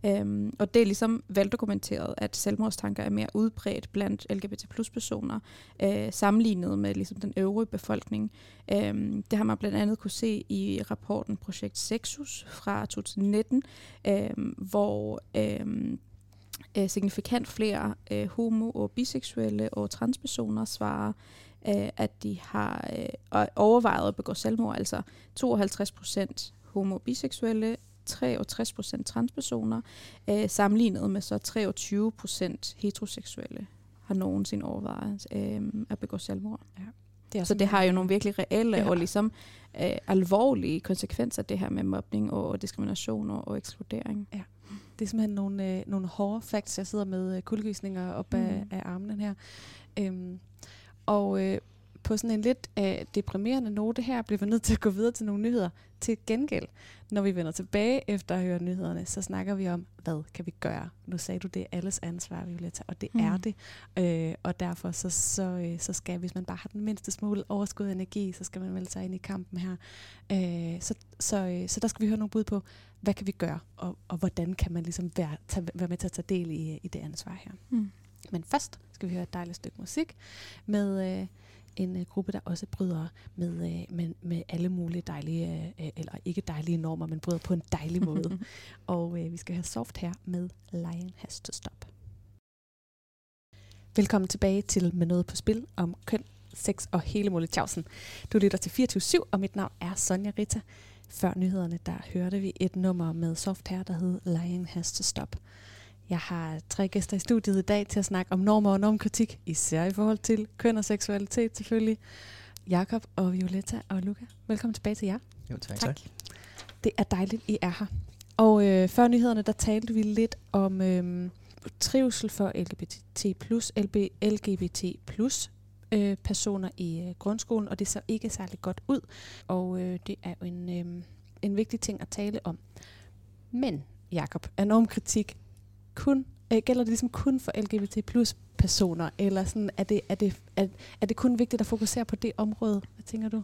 Øhm, og det er ligesom veldokumenteret, at selvmordstanker er mere udbredt blandt LGBT plus personer, øh, sammenlignet med ligesom den øvrige befolkning. Øhm, det har man blandt andet kunne se i rapporten Projekt Sexus fra 2019, øhm, hvor øhm, øh, signifikant flere øh, homo- og biseksuelle og transpersoner svarer, øh, at de har øh, overvejet at begå selvmord, altså 52 procent homo- og biseksuelle, 63 procent transpersoner, øh, sammenlignet med så 23 procent heteroseksuelle har nogensinde overvejet øh, at begå selvmord. Ja. Det er så det har jo nogle virkelig reelle ja. og ligesom øh, alvorlige konsekvenser, det her med mobning og, og diskrimination og, og ekskludering. Ja. Det er simpelthen nogle, øh, nogle hårde facts, jeg sidder med øh, kuldegysninger op mm. af, af armen her. Øhm, og øh, på sådan en lidt øh, deprimerende note her, bliver vi nødt til at gå videre til nogle nyheder. Til gengæld, når vi vender tilbage efter at høre nyhederne, så snakker vi om, hvad kan vi gøre? Nu sagde du, det er alles ansvar, Violetta, og det mm. er det. Øh, og derfor så, så, øh, så skal, hvis man bare har den mindste smule overskud energi, så skal man melde sig ind i kampen her. Øh, så, så, øh, så der skal vi høre nogle bud på, hvad kan vi gøre, og, og hvordan kan man ligesom være, tage, være med til at tage del i, i det ansvar her. Mm. Men først skal vi høre et dejligt stykke musik med øh, en øh, gruppe, der også bryder med, øh, med, med alle mulige dejlige, øh, eller ikke dejlige normer, men bryder på en dejlig *laughs* måde. og øh, vi skal have soft her med Lion Has to Stop. Velkommen tilbage til Med noget på spil om køn, sex og hele muligt tjavsen. Du lytter til 24-7, og mit navn er Sonja Rita. Før nyhederne, der hørte vi et nummer med soft her, der hed Lion Has to Stop. Jeg har tre gæster i studiet i dag til at snakke om normer og normkritik, især i forhold til køn og seksualitet selvfølgelig. Jakob og Violetta og Luca, velkommen tilbage til jer. Jo, tak. tak. Det er dejligt, I er her. Og øh, før nyhederne, der talte vi lidt om øh, trivsel for LGBT plus, LB, LGBT plus øh, personer i øh, grundskolen, og det ser ikke særlig godt ud. Og øh, det er jo en, øh, en vigtig ting at tale om. Men, Jakob, er normkritik kun, øh, gælder det ligesom kun for LGBT plus personer, eller sådan, er, det, er, det, er, er det kun vigtigt at fokusere på det område? Hvad tænker du?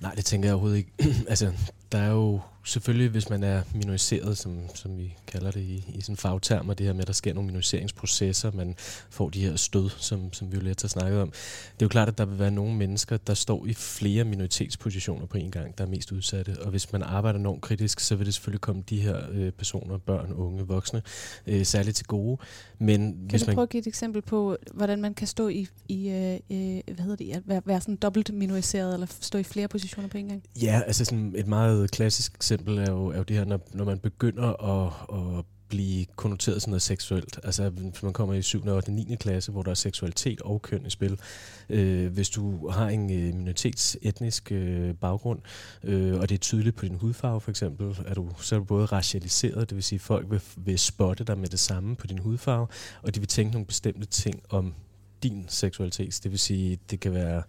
Nej, det tænker jeg overhovedet ikke. *clears throat* altså, der er jo selvfølgelig, hvis man er minoriseret, som, som vi kalder det i, i sådan fagtermer, det her med, at der sker nogle minoriseringsprocesser, man får de her stød, som, som Violetta har snakket om. Det er jo klart, at der vil være nogle mennesker, der står i flere minoritetspositioner på en gang, der er mest udsatte. Og hvis man arbejder enormt kritisk, så vil det selvfølgelig komme de her øh, personer, børn, unge, voksne, øh, særligt til gode. Men kan hvis du man prøve at give et eksempel på, hvordan man kan stå i, i øh, øh hvad hedder det, at være, være sådan dobbelt minoriseret, eller stå i flere positioner på en gang? Ja, altså sådan et meget klassisk eksempel er jo, er jo det her, når, når man begynder at, at blive konnoteret sådan noget seksuelt. Altså hvis man kommer i 7., og 8., 9. klasse, hvor der er seksualitet og køn i spil. Øh, hvis du har en øh, minoritetsetnisk øh, baggrund, øh, og det er tydeligt på din hudfarve for eksempel, er du, så er du både racialiseret, det vil sige, folk vil, vil spotte dig med det samme på din hudfarve, og de vil tænke nogle bestemte ting om din seksualitet. Det vil sige, det kan være,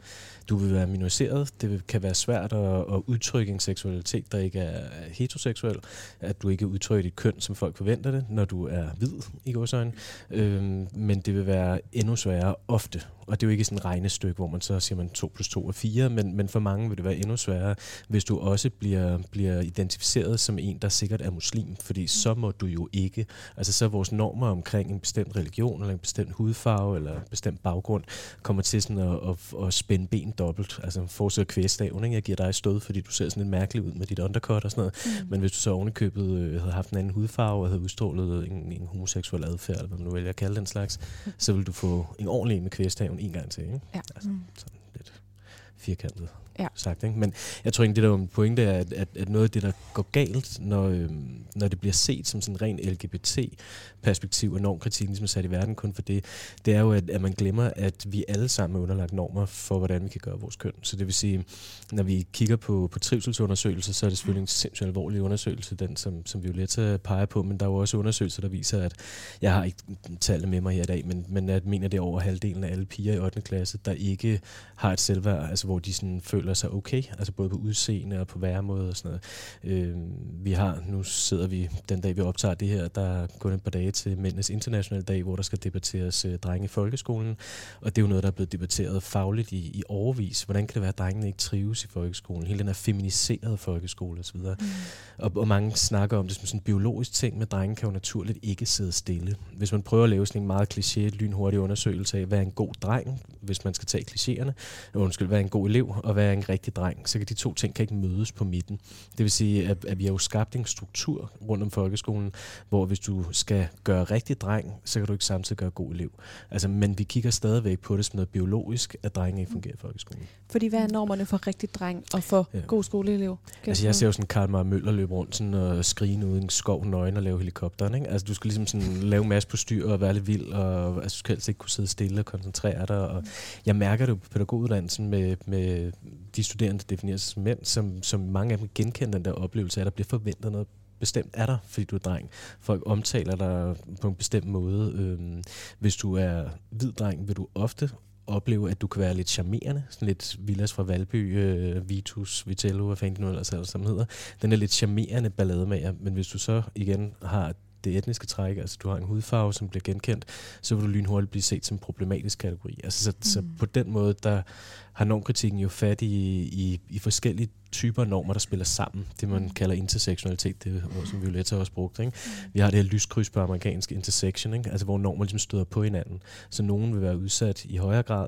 du vil være minoriseret, det kan være svært at, at udtrykke en seksualitet, der ikke er heteroseksuel, at du ikke udtrykker dit køn, som folk forventer det, når du er hvid i godsøjne. Øhm, men det vil være endnu sværere ofte. Og det er jo ikke sådan et regnestykke, hvor man så siger man 2 plus 2 er 4, men, men for mange vil det være endnu sværere, hvis du også bliver, bliver identificeret som en, der sikkert er muslim, fordi så må du jo ikke, altså så vores normer omkring en bestemt religion, eller en bestemt hudfarve, eller en bestemt baggrund, kommer til sådan at, at, at spænde ben dobbelt, altså fortsætte kvæstaven, ikke? jeg giver dig stød, fordi du ser sådan lidt mærkelig ud med dit undercut og sådan noget, mm. men hvis du så ovenikøbet øh, havde haft en anden hudfarve, og havde udstrålet en, en homoseksuel adfærd, eller hvad man nu vælger at kalde den slags, mm. *laughs* så vil du få en ordentlig med kvæstaven en gang til. Ikke? Ja. Altså, mm. sådan firkantet Ja. sagt. Ikke? Men jeg tror egentlig, det der er en pointe er, at, at, at noget af det, der går galt, når, øhm, når det bliver set som sådan en ren LGBT-perspektiv, og normkritikken ligesom er sat i verden kun for det, det er jo, at, at man glemmer, at vi alle sammen er underlagt normer for, hvordan vi kan gøre vores køn. Så det vil sige, når vi kigger på, på trivselsundersøgelser, så er det selvfølgelig en sindssygt alvorlig undersøgelse, den som, som Violetta peger på, men der er jo også undersøgelser, der viser, at jeg har ikke tallet med mig her i dag, men, men jeg mener, det er over halvdelen af alle piger i 8. klasse, der ikke har et selvværd, altså hvor de sådan føler sig okay, altså både på udseende og på væremåde og sådan noget. Øh, vi har, nu sidder vi den dag, vi optager det her, der er kun et par dage til Mændenes Internationale Dag, hvor der skal debatteres øh, drenge i folkeskolen, og det er jo noget, der er blevet debatteret fagligt i, i overvis. Hvordan kan det være, at drengene ikke trives i folkeskolen? Hele den her feminiserede folkeskole osv. Mm. Og, og mange snakker om det som sådan en biologisk ting, men drenge kan jo naturligt ikke sidde stille. Hvis man prøver at lave sådan en meget kliché, lynhurtig undersøgelse af, hvad er en god dreng, hvis man skal tage klichéerne, undskyld, hvad er en god elev, og er en rigtig dreng, så kan de to ting kan ikke mødes på midten. Det vil sige, at, at vi har jo skabt en struktur rundt om folkeskolen, hvor hvis du skal gøre rigtig dreng, så kan du ikke samtidig gøre god elev. Altså, men vi kigger stadigvæk på det som noget biologisk, at drenge ikke fungerer i folkeskolen. Fordi hvad er normerne for rigtig dreng og for Ja. god skoleelev? Kan Altså jeg ser jo sådan Karl Marr Møller løbe rundt sådan, og skrige ud i en skov nøgen og lave helikopteren. Ikke? Altså du skal ligesom sådan *laughs* lave masse på styr og være lidt vild, og altså, du skal helst ikke kunne sidde stille og koncentrere dig. Og jeg mærker det jo på pædagoguddannelsen med, med de studerende, der defineres som mænd, som, som mange af dem genkender den der oplevelse af, at der bliver forventet noget bestemt er der, fordi du er dreng. Folk omtaler dig på en bestemt måde. Øhm, hvis du er hvid dreng, vil du ofte opleve, at du kan være lidt charmerende. Sådan lidt Villas fra Valby, øh, Vitus, Vitello, hvad fanden nu ellers alle sammen hedder. Den er lidt charmerende ballademager, men hvis du så igen har det etniske træk, altså du har en hudfarve, som bliver genkendt, så vil du lynhurtigt blive set som en problematisk kategori. Altså, så, mm. så på den måde, der har normkritikken jo fat i, i, i forskellige typer normer, der spiller sammen. Det man kalder intersektionalitet, det ord, som Violetta også brugt. Ikke? Vi har det her lyskryds på amerikansk intersection, ikke? altså hvor normer ligesom støder på hinanden. Så nogen vil være udsat i højere grad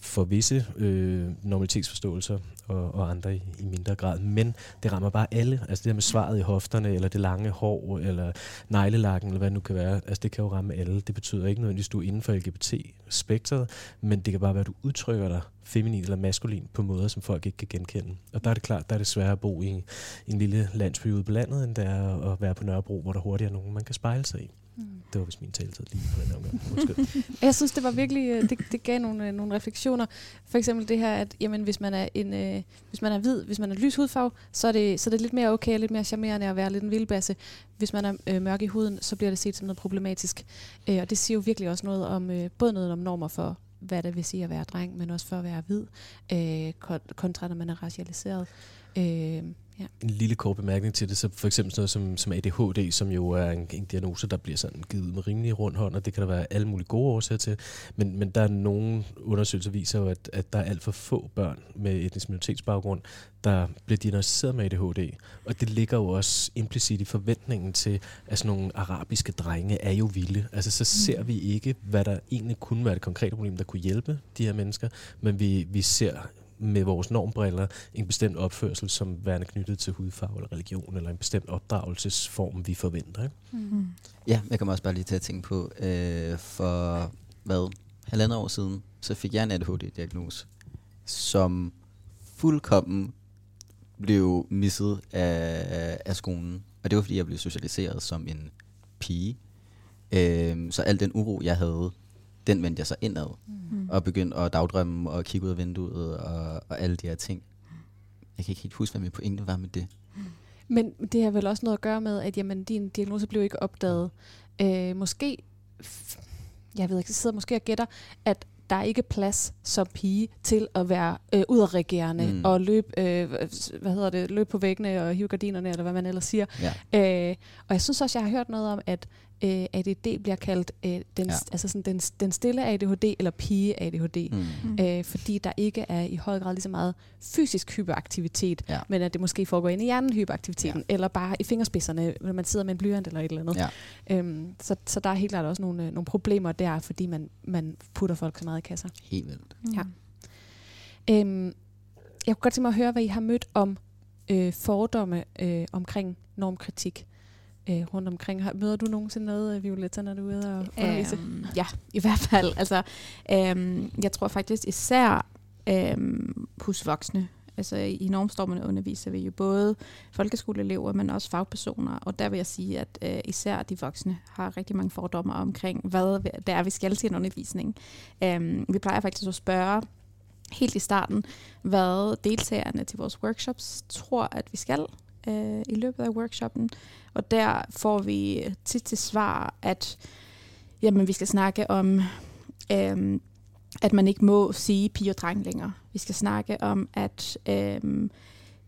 for visse øh, normalitetsforståelser, og, og andre i, i mindre grad. Men det rammer bare alle. Altså det der med svaret i hofterne, eller det lange hår, eller neglelakken, eller hvad det nu kan være. Altså det kan jo ramme alle. Det betyder ikke nødvendigvis, at du er inden for LGBT-spektret, men det kan bare være, at du udtrykker dig feminin eller maskulin på måder, som folk ikke kan genkende. Og der er det klart, der er det sværere at bo i, en, en lille landsby ude på landet, end det er at være på Nørrebro, hvor der hurtigt er nogen, man kan spejle sig i. Mm. Det var vist min taletid lige på den her omgang. Undskyld. *laughs* Jeg synes, det var virkelig, øh, det, det gav nogle, øh, nogle refleksioner. For eksempel det her, at jamen, hvis, man er en, øh, hvis man er hvid, hvis man er lys hudfarve, så er, det, så er det lidt mere okay, lidt mere charmerende at være lidt en vildbasse. Hvis man er øh, mørk i huden, så bliver det set som noget problematisk. Øh, og det siger jo virkelig også noget om, øh, både noget om normer for, hvad det vil sige at være dreng, men også for at være hvid, øh, kon- kontra når man er racialiseret. Øh, ja. en lille kort bemærkning til det, så for eksempel sådan noget som, som ADHD, som jo er en, en diagnose, der bliver sådan givet med rimelig rund hånd, og det kan der være alle mulige gode årsager til, men, men der er nogle undersøgelser, der viser jo, at, at der er alt for få børn med etnisk minoritetsbaggrund, der bliver diagnosticeret med ADHD, og det ligger jo også implicit i forventningen til, at sådan nogle arabiske drenge er jo vilde. Altså så ser vi ikke, hvad der egentlig kunne være det konkrete problem, der kunne hjælpe de her mennesker, men vi, vi ser med vores normbriller en bestemt opførsel, som værende knyttet til hudfarve eller religion, eller en bestemt opdragelsesform, vi forventer. Ikke? Mm. Ja, jeg kommer også bare lige til at tænke på, øh, for hvad, halvandet år siden, så fik jeg en ADHD-diagnose, som fuldkommen blev misset af, af skolen. Og det var, fordi jeg blev socialiseret som en pige. Øh, så al den uro, jeg havde, den vendte jeg så indad. Mm. Og begyndte at dagdrømme og kigge ud af vinduet og, og alle de her ting. Jeg kan ikke helt huske, hvad min pointe var med det. Men det har vel også noget at gøre med, at jamen, din diagnose blev ikke opdaget. Øh, måske, jeg ved ikke, jeg sidder måske og gætter, at der er ikke plads som pige til at være øh, udadreagerende mm. og løbe, øh, hvad hedder det, løbe på væggene og hive gardinerne, eller hvad man ellers siger. Ja. Øh, og jeg synes også, jeg har hørt noget om, at øh, ADD bliver kaldt øh, den, Ja. altså sådan, den, den stille ADHD eller pige ADHD. Mm. Mm. Øh, fordi der ikke er i høj grad lige så meget fysisk hyperaktivitet, Ja. men at det måske foregår ind i hjernen, hyperaktiviteten, ja. eller bare i fingerspidserne, når man sidder med en blyant eller et eller andet. Ja. Øhm, så, så der er helt klart også nogle, øh, nogle problemer der, fordi man, man putter folk så meget i kasser. Helt vildt. Ja. Øhm, jeg kunne godt tænke mig at høre, hvad I har mødt om øh, fordomme øh, omkring normkritik øh, rundt omkring. Har, møder du nogensinde noget, øh, Violetta, når du er ude og undervise? Øhm, ja, i hvert fald. Altså, øhm, jeg tror faktisk især, øhm, hos voksne. Altså i normstormene underviser vi jo både folkeskoleelever, men også fagpersoner, og der vil jeg sige, at øh, især de voksne har rigtig mange fordomme omkring, hvad det er, vi skal til en undervisning. Um, vi plejer faktisk at spørge helt i starten, hvad deltagerne til vores workshops tror, at vi skal øh, i løbet af workshoppen. Og der får vi tit til svar, at jamen, vi skal snakke om, øh, at man ikke må sige pige og dreng længere. Vi skal snakke om, at øh,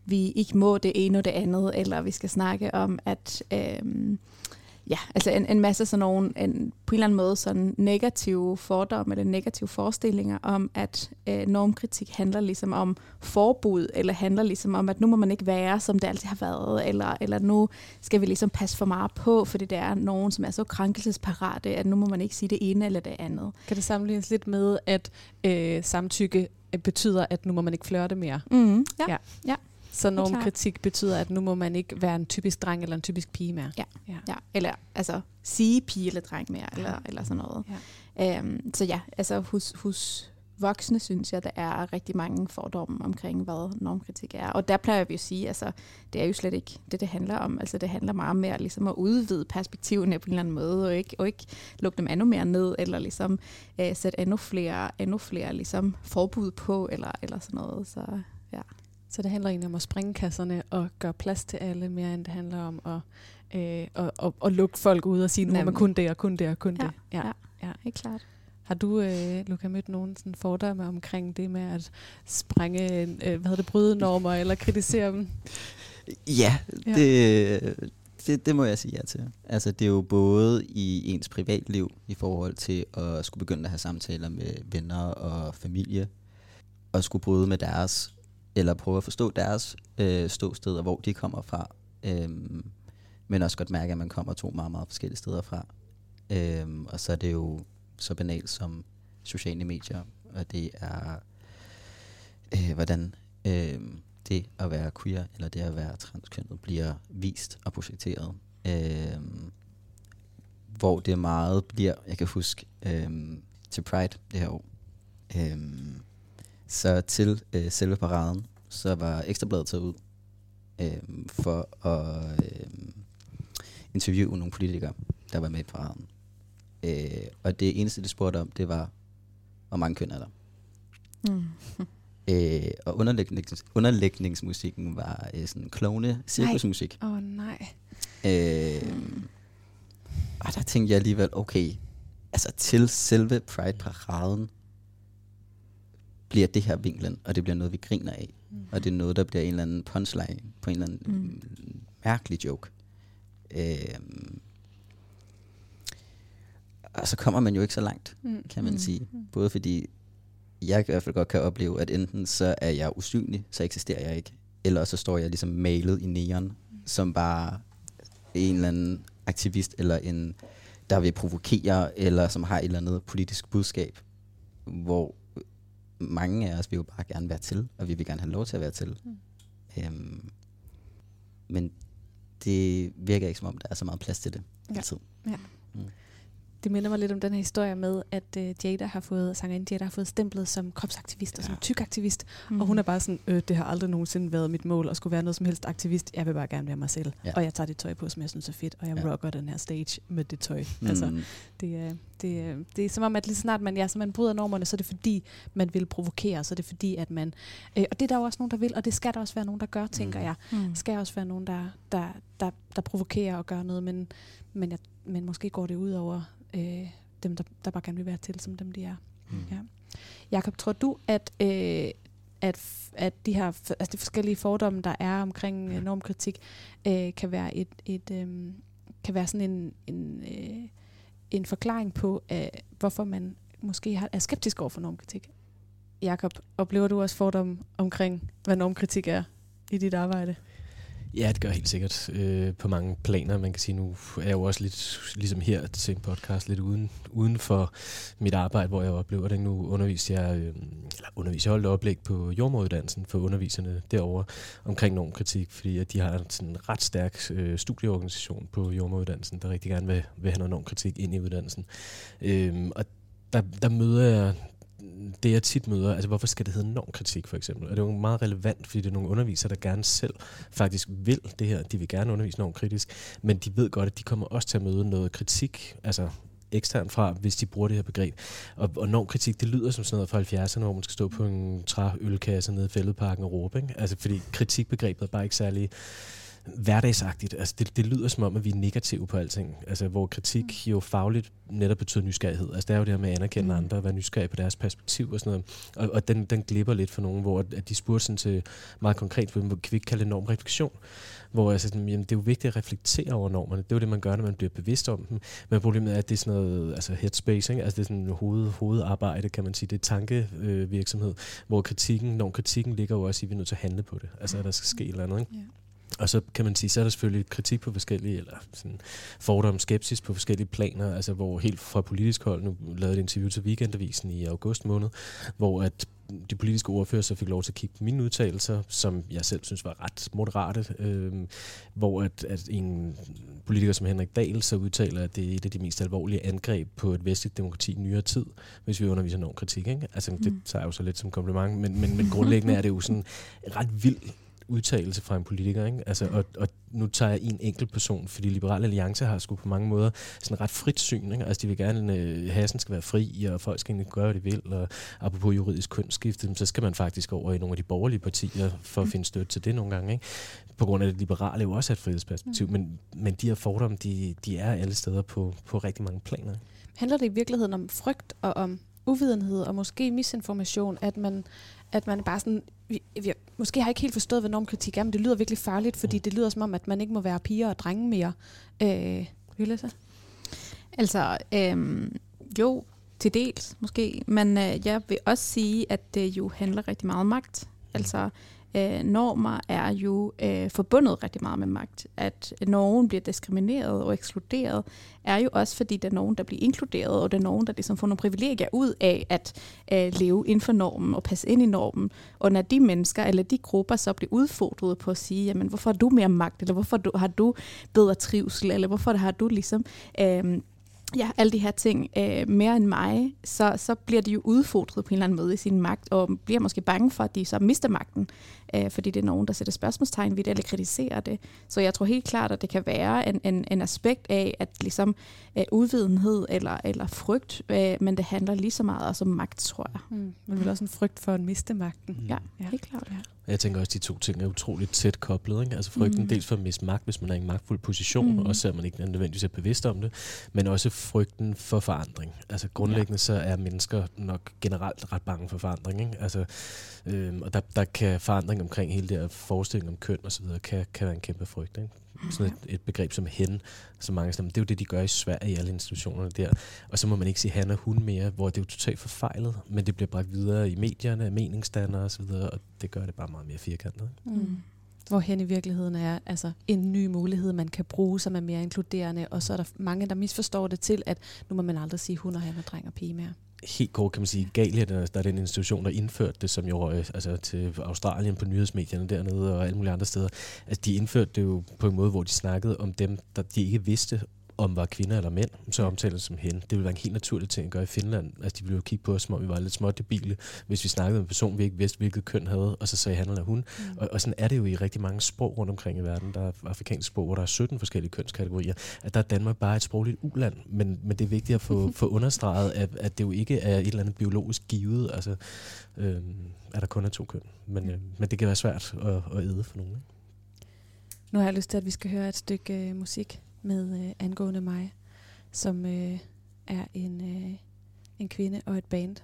vi ikke må det ene og det andet, eller vi skal snakke om, at øh, ja, altså en, en masse sådan nogle, en, på en eller anden måde sådan negative fordomme eller negative forestillinger om, at øh, normkritik handler ligesom om forbud, eller handler ligesom om, at nu må man ikke være, som det altid har været, eller, eller nu skal vi ligesom passe for meget på, fordi der er nogen, som er så krænkelsesparate, at nu må man ikke sige det ene eller det andet. Kan det sammenlignes lidt med, at øh, samtykke betyder, at nu må man ikke flørte mere? Mm, ja. Ja. ja. Så normkritik betyder, at nu må man ikke være en typisk dreng eller en typisk pige mere. Ja, ja. ja. eller altså sige pige eller dreng mere, eller, eller sådan noget. Ja. Øhm, så ja, altså hos, hos voksne synes jeg, der er rigtig mange fordomme omkring, hvad normkritik er. Og der plejer vi at sige, altså det er jo slet ikke det, det handler om. Altså det handler meget mere ligesom at udvide perspektiverne på en eller anden måde, og ikke, og ikke lukke dem endnu mere ned, eller ligesom øh, sætte endnu flere, endnu flere ligesom forbud på, eller, eller sådan noget. Så ja. Så det handler egentlig om at springe kasserne og gøre plads til alle, mere end det handler om at, øh, at, at, at lukke folk ud og sige, nu man kun det og kun det og kun ja, det. Ja, ja, ja, helt klart. Har du, øh, Luca, mødt nogen sådan fordomme omkring det med at sprænge, øh, hvad hedder det, bryde normer eller kritisere dem? Ja, ja. Det, det, det må jeg sige ja til. Altså, det er jo både i ens privatliv i forhold til at skulle begynde at have samtaler med venner og familie, og skulle bryde med deres eller prøve at forstå deres øh, ståsted og hvor de kommer fra. Øhm, men også godt mærke, at man kommer to meget, meget forskellige steder fra. Øhm, og så er det jo så banalt som sociale medier, og det er, øh, hvordan øh, det at være queer, eller det at være transkønnet, bliver vist og projekteret. Øh, hvor det meget bliver, jeg kan huske, øh, til Pride det her år, øh, så til øh, selve paraden, så var Ekstrabladet taget ud øh, for at øh, interviewe nogle politikere, der var med i paraden. Øh, og det eneste, de spurgte om, det var, hvor mange køn er der? Mm. Øh, og underlægnings, underlægningsmusikken var øh, sådan klone cirkusmusik. Åh oh, nej. Øh, og der tænkte jeg alligevel, okay, altså til selve Pride-paraden, bliver det her vinklen, og det bliver noget, vi griner af. Mm. Og det er noget, der bliver en eller anden punchline på en eller anden mm. mærkelig joke. Øhm, og så kommer man jo ikke så langt, mm. kan man mm. sige. Mm. Både fordi jeg i hvert fald godt kan opleve, at enten så er jeg usynlig, så eksisterer jeg ikke. Eller så står jeg ligesom malet i neon, mm. som bare en eller anden aktivist, eller en, der vil provokere, eller som har et eller andet politisk budskab, hvor mange af os vil jo bare gerne være til, og vi vil gerne have lov til at være til. Mm. Øhm, men det virker ikke som om, der er så meget plads til det ja. altid. Ja. Mm. Det minder mig lidt om den her historie med, at uh, Jada har fået, sangeren Jada har fået stemplet som kropsaktivist ja. og som tykaktivist. Mm. Og hun er bare sådan, øh, det har aldrig nogensinde været mit mål at skulle være noget som helst aktivist. Jeg vil bare gerne være mig selv. Ja. Og jeg tager det tøj på, som jeg synes er fedt. Og jeg ja. rocker den her stage med det tøj. Mm. Altså, det, er, det, er, det er som om, at lige snart man, ja, så man bryder normerne, så er det fordi, man vil provokere. Så er det fordi, at man... Øh, og det er der jo også nogen, der vil, og det skal der også være nogen, der gør, tænker mm. jeg. Mm. skal også være nogen, der, der, der, der provokerer og gør noget, men, men, jeg, men måske går det ud over øh, dem, der, der bare gerne vil være til, som dem de er. Mm. Ja. Jakob, tror du, at, øh, at, at de her altså de forskellige fordomme, der er omkring øh, normkritik, øh, kan være et, et øh, kan være sådan en, en, øh, en forklaring på, øh, hvorfor man måske har, er skeptisk over for normkritik? Jakob, oplever du også fordomme omkring, hvad normkritik er i dit arbejde? Ja, det gør helt sikkert øh, på mange planer. Man kan sige, nu er jeg jo også lidt, ligesom her til en podcast, lidt uden, uden for mit arbejde, hvor jeg oplever det. Nu underviser jeg, øh, eller underviser jeg holdt oplæg på jordmoduddannelsen for underviserne derovre omkring normkritik, fordi at de har sådan en ret stærk øh, studieorganisation på jordmoduddannelsen, der rigtig gerne vil, vil have noget normkritik ind i uddannelsen. Øh, og der, der møder jeg det jeg tit møder, altså hvorfor skal det hedde normkritik for eksempel? Og det er jo meget relevant, fordi det er nogle undervisere, der gerne selv faktisk vil det her. De vil gerne undervise normkritisk, men de ved godt, at de kommer også til at møde noget kritik, altså ekstern fra, hvis de bruger det her begreb. Og, og normkritik, det lyder som sådan noget fra 70'erne, hvor man skal stå på en træølkasse nede i fældeparken og råbe. Ikke? Altså, fordi kritikbegrebet er bare ikke særlig hverdagsagtigt. Altså, det, det lyder som om, at vi er negative på alting. Altså, hvor kritik mm. jo fagligt netop betyder nysgerrighed. Altså, det er jo det her med at anerkende mm. andre og være nysgerrig på deres perspektiv og sådan noget. Og, og den, den glipper lidt for nogen, hvor at de spurgte sådan til meget konkret, hvad kan vi ikke kalde det enorm refleksion? Hvor sådan, jamen, det er jo vigtigt at reflektere over normerne. Det er jo det, man gør, når man bliver bevidst om dem. Men problemet er, at det er sådan noget altså headspace, ikke? Altså det er sådan hoved, hovedarbejde, kan man sige. Det er tankevirksomhed, øh, hvor kritikken, når kritikken ligger jo også i, at vi er nødt til at handle på det. Altså at der skal ske et eller andet. Ikke? Yeah. Og så kan man sige, så er der selvfølgelig kritik på forskellige, eller sådan fordom, skepsis på forskellige planer, altså hvor helt fra politisk hold, nu lavede et interview til Weekendavisen i august måned, hvor at de politiske ordfører så fik lov til at kigge på mine udtalelser, som jeg selv synes var ret moderate, øh, hvor at, at en politiker som Henrik Dahl så udtaler, at det er et af de mest alvorlige angreb på et vestligt demokrati i nyere tid, hvis vi underviser nogen kritik. Ikke? Altså, mm. det tager jeg jo så lidt som kompliment, men, men, men grundlæggende er det jo sådan ret vild udtalelse fra en politiker. Ikke? Altså, og, og nu tager jeg en enkelt person, fordi Liberal Alliance har sgu på mange måder sådan ret frit syn. Ikke? Altså de vil gerne, øh, hasen skal være fri, og folk skal egentlig gøre, hvad de vil. Og apropos juridisk kønsskifte, så skal man faktisk over i nogle af de borgerlige partier for at finde støtte til det nogle gange. Ikke? På grund af, at det liberale jo også er et frihedsperspektiv. Mm. Men, men de her fordomme, de, de er alle steder på, på rigtig mange planer. Handler det i virkeligheden om frygt og om uvidenhed og måske misinformation, at man, at man bare sådan, vi, vi, måske har jeg ikke helt forstået, hvad normkritik er, men det lyder virkelig farligt, fordi mm. det lyder som om, at man ikke må være piger og drenge mere. Øh, vil så? Altså, øhm, jo, til dels måske, men øh, jeg vil også sige, at det jo handler rigtig meget om magt. Altså, øh, normer er jo øh, forbundet rigtig meget med magt. At nogen bliver diskrimineret og ekskluderet, er jo også fordi, der er nogen, der bliver inkluderet, og der er nogen, der ligesom får nogle privilegier ud af at øh, leve inden for normen og passe ind i normen. Og når de mennesker eller de grupper så bliver udfordret på at sige, jamen hvorfor har du mere magt, eller hvorfor har du bedre trivsel, eller hvorfor har du ligesom... Øh, ja, alle de her ting øh, mere end mig, så, så bliver de jo udfordret på en eller anden måde i sin magt, og bliver måske bange for, at de så mister magten, øh, fordi det er nogen, der sætter spørgsmålstegn ved det, eller kritiserer det. Så jeg tror helt klart, at det kan være en, en, en aspekt af, at ligesom øh, udvidenhed eller, eller frygt, øh, men det handler lige så meget også om magt, tror jeg. Mm. Men vel også en frygt for at miste magten. Mm. Ja, ja, helt klart. Ja. Jeg tænker også, at de to ting er utroligt tæt koblet. Ikke? Altså frygten mm. dels for at miste magt, hvis man er i en magtfuld position, mm. også selvom man ikke nødvendigvis er bevidst om det, men også frygten for forandring. Altså grundlæggende ja. så er mennesker nok generelt ret bange for forandring. Ikke? Altså, øhm, og der, der kan forandring omkring hele det her forestilling om køn osv., kan, kan være en kæmpe frygt. Ikke? sådan et, et begreb som hen, som mange stemmer, det er jo det, de gør i Sverige i alle institutionerne der. Og så må man ikke sige han og hun mere, hvor det er jo totalt forfejlet, men det bliver bragt videre i medierne, meningsdannere osv., og, og det gør det bare meget mere firkantet. Mm. Hvor hen i virkeligheden er altså en ny mulighed, man kan bruge, som er mere inkluderende, og så er der mange, der misforstår det til, at nu må man aldrig sige hun og han og dreng og pige mere helt kort kan man sige, Galia, der, der er den institution, der indførte det, som jo øh, altså til Australien på nyhedsmedierne dernede og alle mulige andre steder. Altså, de indførte det jo på en måde, hvor de snakkede om dem, der de ikke vidste, om var kvinder eller mænd, så omtaler det som hen. Det ville være en helt naturlig ting at gøre i Finland. Altså, de ville jo kigge på os, som om vi var lidt smådebile, hvis vi snakkede med en person, vi ikke vidste, hvilket køn havde, og så sagde han eller hun. Mm. Og, og, sådan er det jo i rigtig mange sprog rundt omkring i verden. Der er afrikanske sprog, hvor der er 17 forskellige kønskategorier. At der er Danmark bare et sprogligt uland, men, men det er vigtigt at få, *laughs* få understreget, at, at det jo ikke er et eller andet biologisk givet, altså, øh, at der kun er to køn. Men, øh, men det kan være svært at, at æde for nogen. Ikke? Nu har jeg lyst til, at vi skal høre et stykke øh, musik med øh, Angående mig, som øh, er en, øh, en kvinde og et band,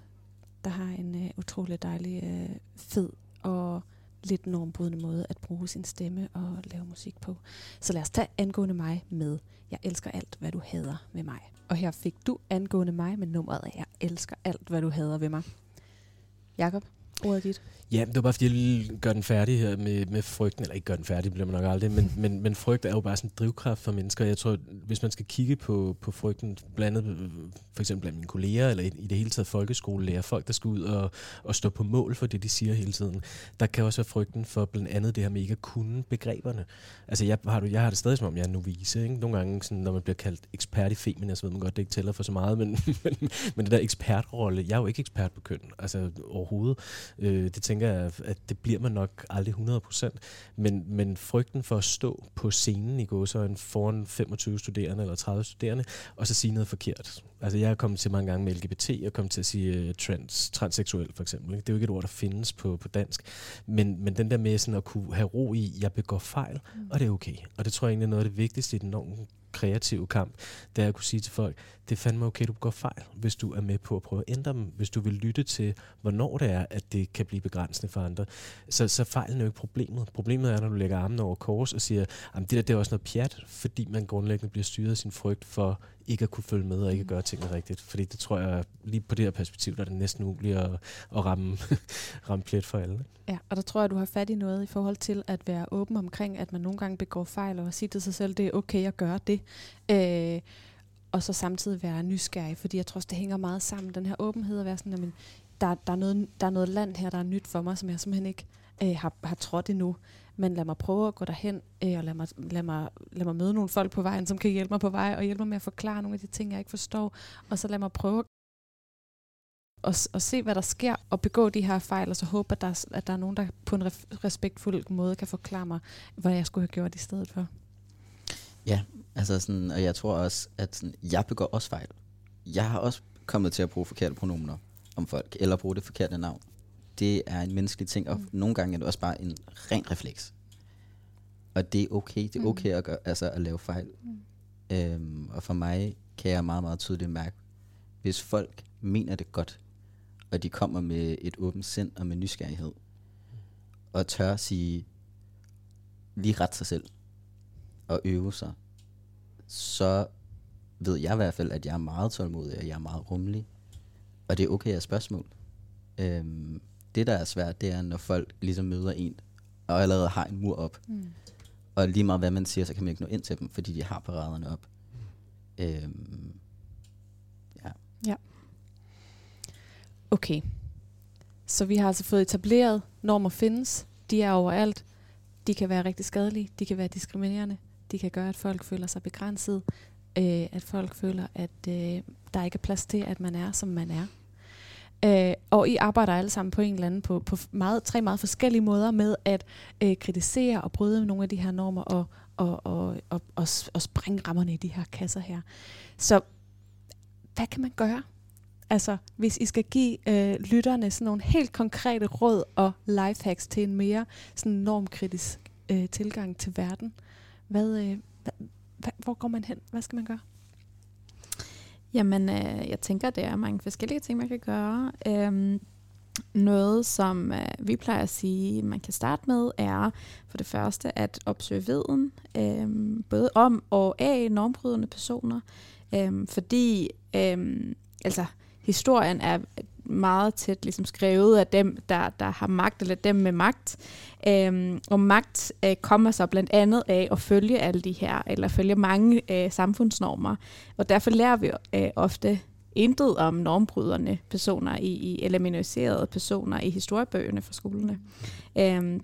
der har en øh, utrolig dejlig, øh, fed og lidt normbrydende måde at bruge sin stemme og lave musik på. Så lad os tage Angående mig med Jeg elsker alt, hvad du hader ved mig. Og her fik du Angående mig med nummeret af Jeg elsker alt, hvad du hader ved mig. Jakob, ordet dit. Ja, det var bare fordi, jeg lige gør den færdig her med, med frygten. Eller ikke gør den færdig, bliver man nok aldrig. Men, men, men frygt er jo bare sådan en drivkraft for mennesker. Jeg tror, hvis man skal kigge på, på frygten, blandt andet for eksempel blandt mine kolleger, eller i, i det hele taget folkeskolelærer, folk, der skal ud og, og stå på mål for det, de siger hele tiden, der kan også være frygten for blandt andet det her med ikke at kunne begreberne. Altså, jeg har, jeg har det stadig som om, jeg er novice. Ikke? Nogle gange, sådan, når man bliver kaldt ekspert i feminin, så ved man godt, det ikke tæller for så meget, men, *laughs* men, men det der ekspertrolle, jeg er jo ikke ekspert på køn, altså overhovedet. Øh, det tænker jeg, at det bliver man nok aldrig 100%. Men, men frygten for at stå på scenen i går, så en foran 25 studerende eller 30 studerende, og så sige noget forkert. Altså jeg er kommet til mange gange med LGBT, og kommet til at sige uh, trans, transseksuel for eksempel. Ikke? Det er jo ikke et ord, der findes på, på dansk. Men, men den der med sådan at kunne have ro i, jeg begår fejl, mm. og det er okay. Og det tror jeg egentlig er noget af det vigtigste i den kreative kamp, det er at kunne sige til folk, det er fandme okay, du går fejl, hvis du er med på at prøve at ændre dem, hvis du vil lytte til, hvornår det er, at det kan blive begrænsende for andre. Så, så fejlen er jo ikke problemet. Problemet er, når du lægger armen over kors og siger, at det der det er også noget pjat, fordi man grundlæggende bliver styret af sin frygt for ikke at kunne følge med og ikke at gøre tingene rigtigt. Fordi det tror jeg, lige på det her perspektiv, der er det næsten umuligt at, at ramme, *laughs* ramme plet for alle. Ja, og der tror jeg, du har fat i noget i forhold til at være åben omkring, at man nogle gange begår fejl, og sige til sig selv, det er okay at gøre det. Øh, og så samtidig være nysgerrig, fordi jeg tror også, det hænger meget sammen. Den her åbenhed at være sådan, at der, der, er noget, der er noget land her, der er nyt for mig, som jeg simpelthen ikke øh, har, har trådt endnu. Men lad mig prøve at gå derhen, øh, og lad mig, lad, mig, lad mig møde nogle folk på vejen, som kan hjælpe mig på vej, og hjælpe mig med at forklare nogle af de ting, jeg ikke forstår. Og så lad mig prøve og, og se, hvad der sker, og begå de her fejl, og så håbe, at der, at der er nogen, der på en respektfuld måde kan forklare mig, hvad jeg skulle have gjort i stedet for. Ja, altså sådan, og jeg tror også, at sådan, jeg begår også fejl. Jeg har også kommet til at bruge forkerte pronomener om folk, eller bruge det forkerte navn. Det er en menneskelig ting, og mm. nogle gange er det også bare en ren refleks. Og det er okay, det er mm. okay at, gøre, altså at lave fejl. Mm. Øhm, og for mig kan jeg meget, meget tydeligt mærke, hvis folk mener det godt, og de kommer med et åbent sind og med nysgerrighed, og tør at sige, lige ret sig selv, og øve sig, så ved jeg i hvert fald, at jeg er meget tålmodig, og jeg er meget rummelig. Og det er okay at spørgsmål. Øhm, det, der er svært, det er, når folk ligesom møder en, og allerede har en mur op. Mm. Og lige meget hvad man siger, så kan man ikke nå ind til dem, fordi de har paraderne op. Mm. Øhm, ja. Ja. Okay. Så vi har altså fået etableret, normer findes, de er overalt, de kan være rigtig skadelige, de kan være diskriminerende, de kan gøre, at folk føler sig begrænset, øh, at folk føler, at øh, der ikke er plads til, at man er, som man er. Øh, og I arbejder alle sammen på en eller anden, på, på meget, tre meget forskellige måder med at øh, kritisere og bryde nogle af de her normer og, og, og, og, og, og springe rammerne i de her kasser her. Så hvad kan man gøre? Altså, hvis I skal give øh, lytterne sådan nogle helt konkrete råd og lifehacks til en mere sådan normkritisk øh, tilgang til verden, hvad, øh, hvad, hvor går man hen? Hvad skal man gøre? Jamen, øh, jeg tænker, der er mange forskellige ting, man kan gøre. Øhm, noget, som øh, vi plejer at sige, man kan starte med, er for det første at opsøge viden, øh, både om og af normbrydende personer. Øh, fordi, øh, altså, historien er meget tæt ligesom skrevet af dem, der, der har magt, eller dem med magt. Øhm, og magt øh, kommer så blandt andet af at følge alle de her, eller følge mange øh, samfundsnormer. Og derfor lærer vi øh, ofte intet om normbryderne personer, i, i, eller minoriserede personer i historiebøgerne fra skolerne. Øhm,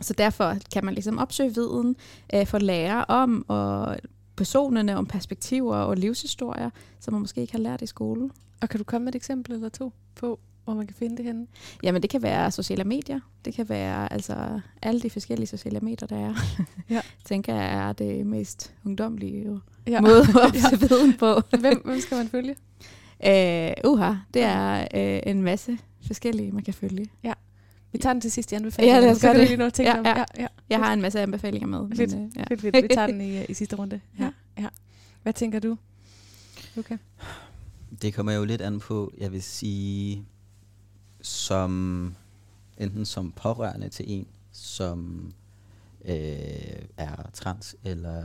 så derfor kan man ligesom opsøge viden øh, for at lære om og personerne, om perspektiver og livshistorier, som man måske ikke har lært i skolen. Og kan du komme med et eksempel eller to på, hvor man kan finde det henne? Jamen det kan være sociale medier. Det kan være altså alle de forskellige sociale medier, der er. *laughs* Ja. tænker jeg er det mest ungdomlige ja. måde at opsøge *laughs* ja. viden på. hvem, hvem skal man følge? Uh, *laughs* uha, det er uh, en masse forskellige, man kan følge. Ja. Vi tager den til sidst i anbefalingen. Ja, lad os gøre det. Lige noget ja, ja. Ja, ja. Jeg har en masse anbefalinger med. Fedt, men, uh, ja. fedt, fedt. Vi tager den i, i sidste runde. Ja. Ja. Hvad tænker du, Luca? Det kommer jo lidt an på, jeg vil sige, som enten som pårørende til en, som øh, er trans eller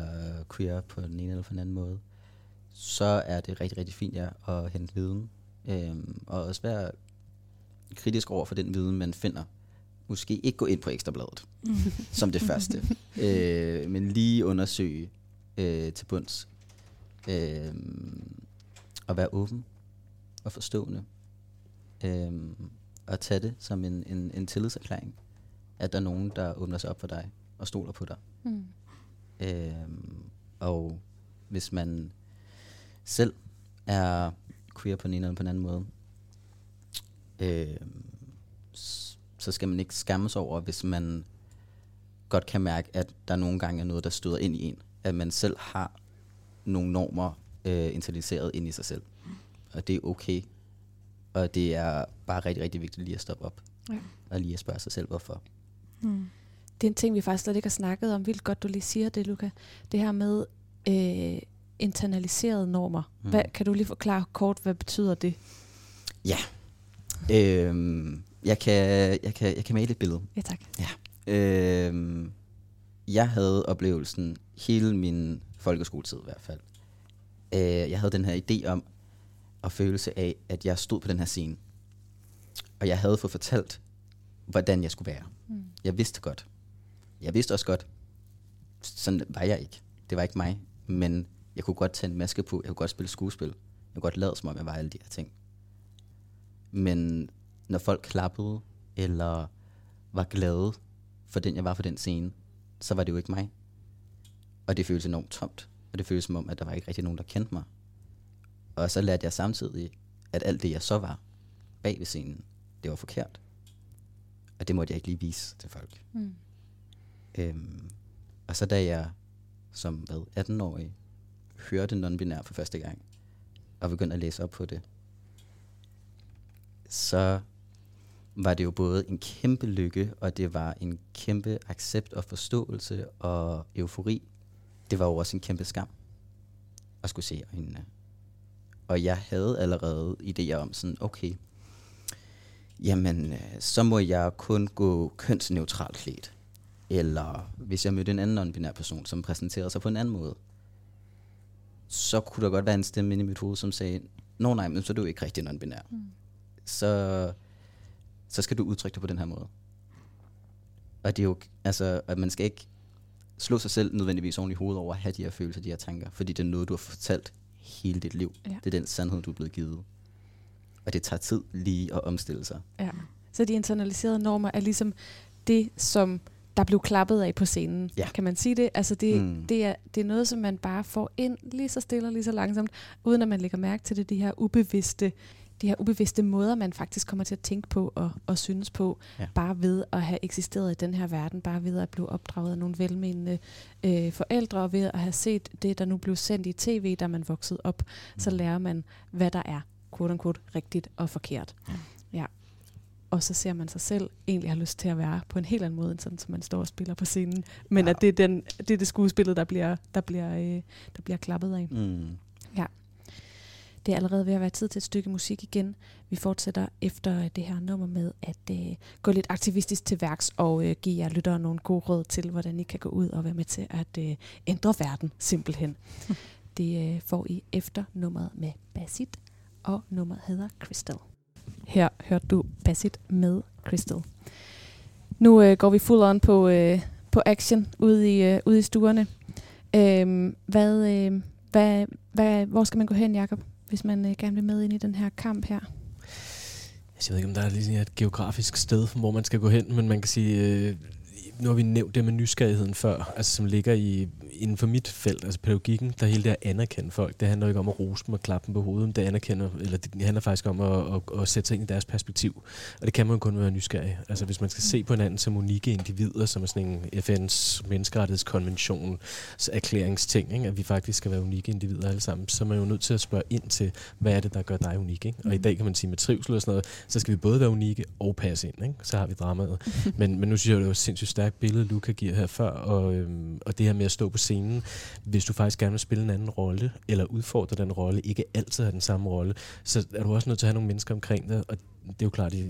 queer på den ene eller på den anden måde, så er det rigtig, rigtig fint ja, at hente viden. Øh, og også være kritisk over for den viden, man finder. Måske ikke gå ind på Ekstrabladet *laughs* som det første, øh, men lige undersøge øh, til bunds. Øh, og være åben og forstående. Øh, og tage det som en, en, en tillidserklæring, at der er nogen, der åbner sig op for dig og stoler på dig. Mm. Øh, og hvis man selv er queer på en eller på en anden måde, øh, s- så skal man ikke skamme sig over, hvis man godt kan mærke, at der nogle gange er noget, der støder ind i en. At man selv har nogle normer øh, internaliseret ind i sig selv. Og det er okay. Og det er bare rigtig, rigtig vigtigt lige at stoppe op. Ja. Og lige at spørge sig selv, hvorfor. Mm. Det er en ting, vi faktisk slet ikke har snakket om. Vildt godt, du lige siger det, Luca. Det her med øh, internaliserede normer. Mm. Hvad, kan du lige forklare kort, hvad betyder det? Øhm, jeg, kan, jeg, kan, jeg kan male et billede. Ja, tak. Øhm, jeg havde oplevelsen hele min folkeskoletid i hvert fald. Øh, jeg havde den her idé om og følelse af, at jeg stod på den her scene. Og jeg havde fået fortalt, hvordan jeg skulle være. Mm. Jeg vidste godt. Jeg vidste også godt, sådan var jeg ikke. Det var ikke mig. Men jeg kunne godt tage en maske på. Jeg kunne godt spille skuespil. Jeg kunne godt lade, som om jeg var alle de her ting. Men når folk klappede, eller var glade for den, jeg var på den scene, så var det jo ikke mig. Og det føltes enormt tomt. Og det føltes som om, at der var ikke rigtig nogen, der kendte mig. Og så lærte jeg samtidig, at alt det, jeg så var bag ved scenen, det var forkert. Og det måtte jeg ikke lige vise til folk. Mm. Øhm, og så da jeg som hvad, 18-årig hørte non-binær for første gang, og begyndte at læse op på det, så var det jo både en kæmpe lykke, og det var en kæmpe accept og forståelse og eufori. Det var jo også en kæmpe skam at skulle se øjnene. Og jeg havde allerede idéer om sådan, okay, jamen, øh, så må jeg kun gå kønsneutralt klædt. Eller hvis jeg mødte en anden non-binær person, som præsenterede sig på en anden måde, så kunne der godt være en stemme inde i mit hoved, som sagde, Nå nej, men så er du ikke rigtig non-binær. Mm. Så, så skal du udtrykke dig på den her måde. Og det er jo, altså, at man skal ikke slå sig selv nødvendigvis oven i hovedet over at have de her følelser, de her tanker, fordi det er noget, du har fortalt hele dit liv. Ja. Det er den sandhed, du er blevet givet. Og det tager tid lige at omstille sig. Ja. Så de internaliserede normer er ligesom det, som der blev klappet af på scenen. Ja. Kan man sige det? Altså det, Mm. det, er, det er noget, som man bare får ind lige så stille og lige så langsomt, uden at man lægger mærke til det, de her ubevidste, de her ubevidste måder, man faktisk kommer til at tænke på og, og synes på, Ja. ja. bare ved at have eksisteret i den her verden, bare ved at blive opdraget af nogle velmenende øh, forældre, og ved at have set det, der nu blev sendt i tv, da man voksede op, mm. så lærer man, hvad der er, quote unquote, rigtigt og forkert. Ja. ja. Og så ser man sig selv egentlig har lyst til at være på en helt anden måde, end sådan, som man står og spiller på scenen. Men Ja. at det er, den, det er det skuespillet, der bliver, der bliver, øh, der bliver klappet af. Mm. Det er allerede ved at være tid til et stykke musik igen. Vi fortsætter efter det her nummer med at øh, gå lidt aktivistisk til værks og øh, give jer lyttere nogle gode råd til, hvordan I kan gå ud og være med til at øh, ændre verden simpelthen. *laughs* det øh, får I efter nummeret med Basit, og nummeret hedder Crystal. Her hørte du Basit med Crystal. Nu øh, går vi full on på, øh, på action ude i, øh, ude i stuerne. Øhm, hvad, øh, hvad, hvad, hvor skal man gå hen, Jakob, hvis man øh, gerne vil med ind i den her kamp her? Altså, jeg ved ikke, om der er lige et geografisk sted, hvor man skal gå hen, men man kan sige, øh, nu har vi nævnt det med nysgerrigheden før, altså som ligger i, inden for mit felt, altså pædagogikken, der hele det at anerkende folk, det handler ikke om at rose dem og klappe dem på hovedet, det, anerkender, eller det handler faktisk om at, at, at, sætte sig ind i deres perspektiv, og det kan man jo kun være nysgerrig. Altså hvis man skal se på hinanden som unikke individer, som er sådan en FN's menneskerettighedskonvention erklæringsting, ikke? at vi faktisk skal være unikke individer alle sammen, så er man jo nødt til at spørge ind til, hvad er det, der gør dig unik? Ikke? Og i dag kan man sige med trivsel og sådan noget, så skal vi både være unikke og passe ind, ikke? så har vi dramaet. men, men nu synes jeg, det var sindssygt utroligt stærkt billede, Luca giver her før, og, øhm, og det her med at stå på scenen, hvis du faktisk gerne vil spille en anden rolle, eller udfordre den rolle, ikke altid have den samme rolle, så er du også nødt til at have nogle mennesker omkring dig, og det er jo klart, i,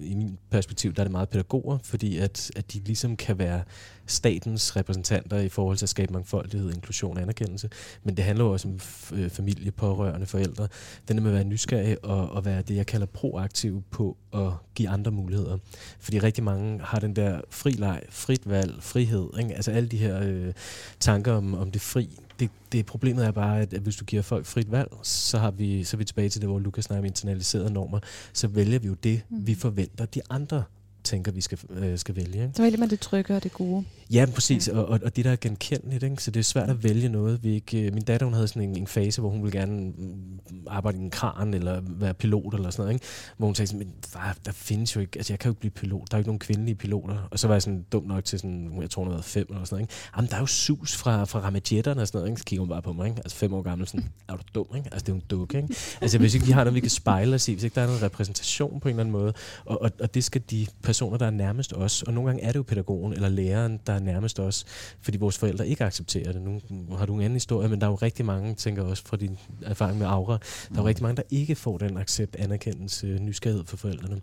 i min perspektiv, der er det meget pædagoger, fordi at, at de ligesom kan være statens repræsentanter i forhold til at skabe mangfoldighed, inklusion og anerkendelse. Men det handler jo også om øh, familie, pårørende, forældre. Den med at være nysgerrig og, og være det, jeg kalder proaktiv på at give andre muligheder. Fordi rigtig mange har den der fri leg, frit valg, frihed. Ikke? Altså alle de her øh, tanker om, om det fri, det, det problemet er bare, at, at hvis du giver folk frit valg, så, har vi, så er vi tilbage til det, hvor Lukas snakker om internaliserede normer. Så vælger vi jo det, mm. vi forventer, de andre tænker, vi skal, øh, skal vælge. Ikke? Så vælger man det trygge og det gode. Ja, præcis. Ja. Og, og, og det der er genkendeligt, ikke? så det er svært at vælge noget. Vi ikke, øh, min datter hun havde sådan en, en fase, hvor hun ville gerne mm, arbejde i en kran, eller være pilot, eller sådan noget. Ikke? Hvor hun sagde, men der, der findes jo ikke, altså jeg kan jo ikke blive pilot, der er jo ikke nogen kvindelige piloter. Og så var jeg sådan dum nok til sådan, jeg tror hun havde fem eller sådan noget. Ikke? Jamen der er jo sus fra, fra ramajetterne og sådan noget. Ikke? Så kigger hun bare på mig, ikke? altså fem år gammel, sådan, er du dum? Ikke? Altså det er jo en dukke. Ikke? Altså hvis ikke vi har noget, vi kan spejle os i, hvis ikke der er noget repræsentation på en eller anden måde, og, og, og det skal de personer, der er nærmest os, og nogle gange er det jo pædagogen eller læreren, der er nærmest os, fordi vores forældre ikke accepterer det. Nu har du en anden historie, men der er jo rigtig mange, tænker også fra din erfaring med Aura, der er jo mm. rigtig mange, der ikke får den accept, anerkendelse, nysgerrighed for forældrene.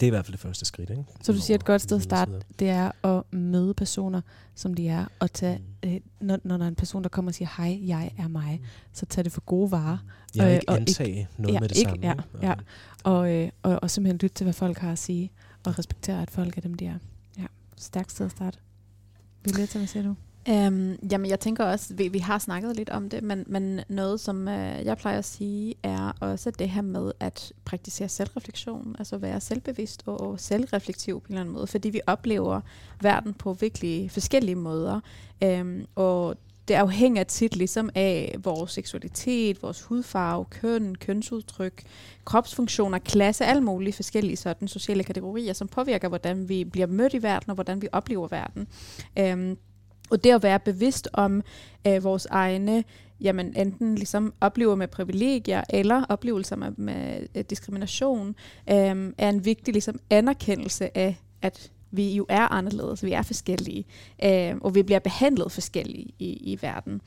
Det er i hvert fald det første skridt. Ikke? Så du siger, et godt sted at starte, det er at møde personer, som de er, og tage, mm. øh, når, når der er en person, der kommer og siger, hej, jeg er mig, mm. så tag det for gode varer. Jeg øh, ikke og antage ikke, noget ja, med det ikke, samme. Ja, ja. Og, øh, og, og simpelthen lytte til, hvad folk har at sige og respektere, at folk er dem, de er. Ja, stærkt sted at starte. Violetta, hvad siger du? Um, jamen, jeg tænker også, vi, vi har snakket lidt om det, men, men noget, som uh, jeg plejer at sige, er også det her med at praktisere selvreflektion, altså være selvbevidst og, og selvreflektiv på en eller anden måde, fordi vi oplever verden på virkelig forskellige måder, um, og det afhænger tit ligesom af vores seksualitet, vores hudfarve, køn, kønsudtryk, kropsfunktioner, klasse, alle mulige forskellige sådan sociale kategorier, som påvirker, hvordan vi bliver mødt i verden, og hvordan vi oplever verden. Øhm, og det at være bevidst om øh, vores egne, jamen enten ligesom oplever med privilegier, eller oplevelser med, med øh, diskrimination, øh, er en vigtig ligesom anerkendelse af, at vi jo er anderledes, vi er forskellige, øh, og vi bliver behandlet forskellige i, i verden.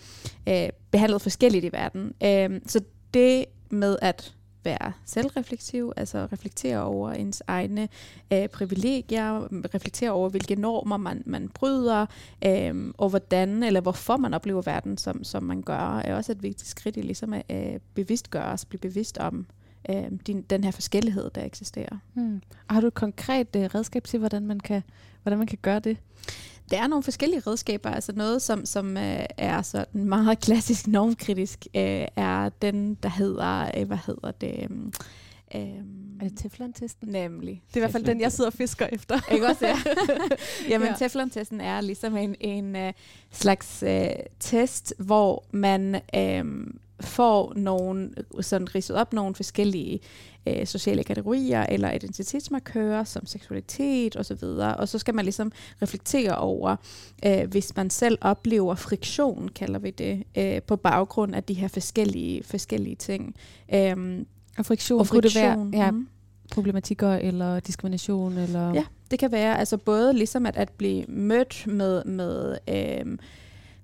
Øh, behandlet forskelligt i verden. Øh, så det med at være selvreflektiv, altså reflektere over ens egne øh, privilegier, reflektere over, hvilke normer man, man bryder, øh, og hvordan eller hvorfor man oplever verden, som, som man gør, er også et vigtigt skridt i ligesom at øh, bevidstgøre os, blive bevidst om, øh, din, den her forskellighed, der eksisterer. Hmm. Har du et konkret øh, redskab til, hvordan man, kan, hvordan man kan gøre det? Der er nogle forskellige redskaber. Altså noget, som, som øh, er sådan meget *laughs* klassisk normkritisk, øh, er den, der hedder, øh, hvad hedder det... Øh, Øhm, er det Teflon-testen? Nemlig. Det er i hvert fald den, jeg sidder og fisker efter. *laughs* Ikke også, ja. *laughs* Jamen, ja. Teflon-testen er ligesom en, en uh, slags uh, test, hvor man um, får nogle, sådan ridset op nogle forskellige øh, sociale kategorier eller identitetsmarkører som seksualitet osv. Og så skal man ligesom reflektere over, øh, hvis man selv oplever friktion, kalder vi det, øh, på baggrund af de her forskellige, forskellige ting. Øh, og friktion, og friktion kunne det være ja, mm. problematikker eller diskrimination? Eller? Ja, det kan være altså både ligesom at, at blive mødt med, med øh,